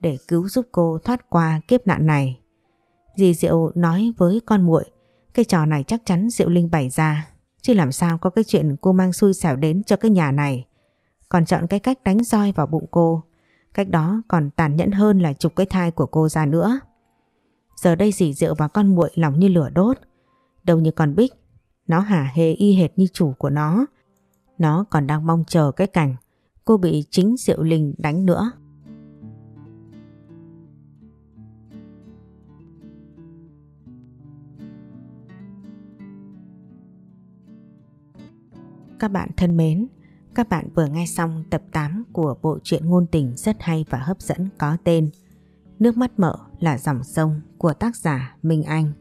để cứu giúp cô thoát qua kiếp nạn này. Dì Diệu nói với con muội, cái trò này chắc chắn Diệu Linh bày ra, chứ làm sao có cái chuyện cô mang xui xẻo đến cho cái nhà này. Còn chọn cái cách đánh roi vào bụng cô. Cách đó còn tàn nhẫn hơn là chụp cái thai của cô ra nữa. Giờ đây dì rượu và con muội lòng như lửa đốt. đầu như con Bích. Nó hả hề y hệt như chủ của nó. Nó còn đang mong chờ cái cảnh cô bị chính Diệu Linh đánh nữa. Các bạn thân mến, các bạn vừa nghe xong tập 8 của bộ truyện ngôn tình rất hay và hấp dẫn có tên Nước mắt mỡ là dòng sông của tác giả Minh Anh.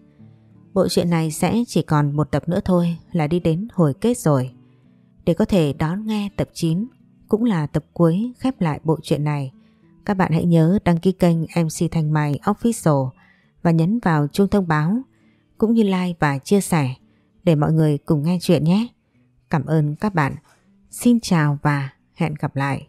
Bộ truyện này sẽ chỉ còn một tập nữa thôi là đi đến hồi kết rồi. Để có thể đón nghe tập 9 cũng là tập cuối khép lại bộ truyện này. Các bạn hãy nhớ đăng ký kênh MC Thanh Mai Official và nhấn vào chuông thông báo, cũng như like và chia sẻ để mọi người cùng nghe chuyện nhé. Cảm ơn các bạn. Xin chào và hẹn gặp lại.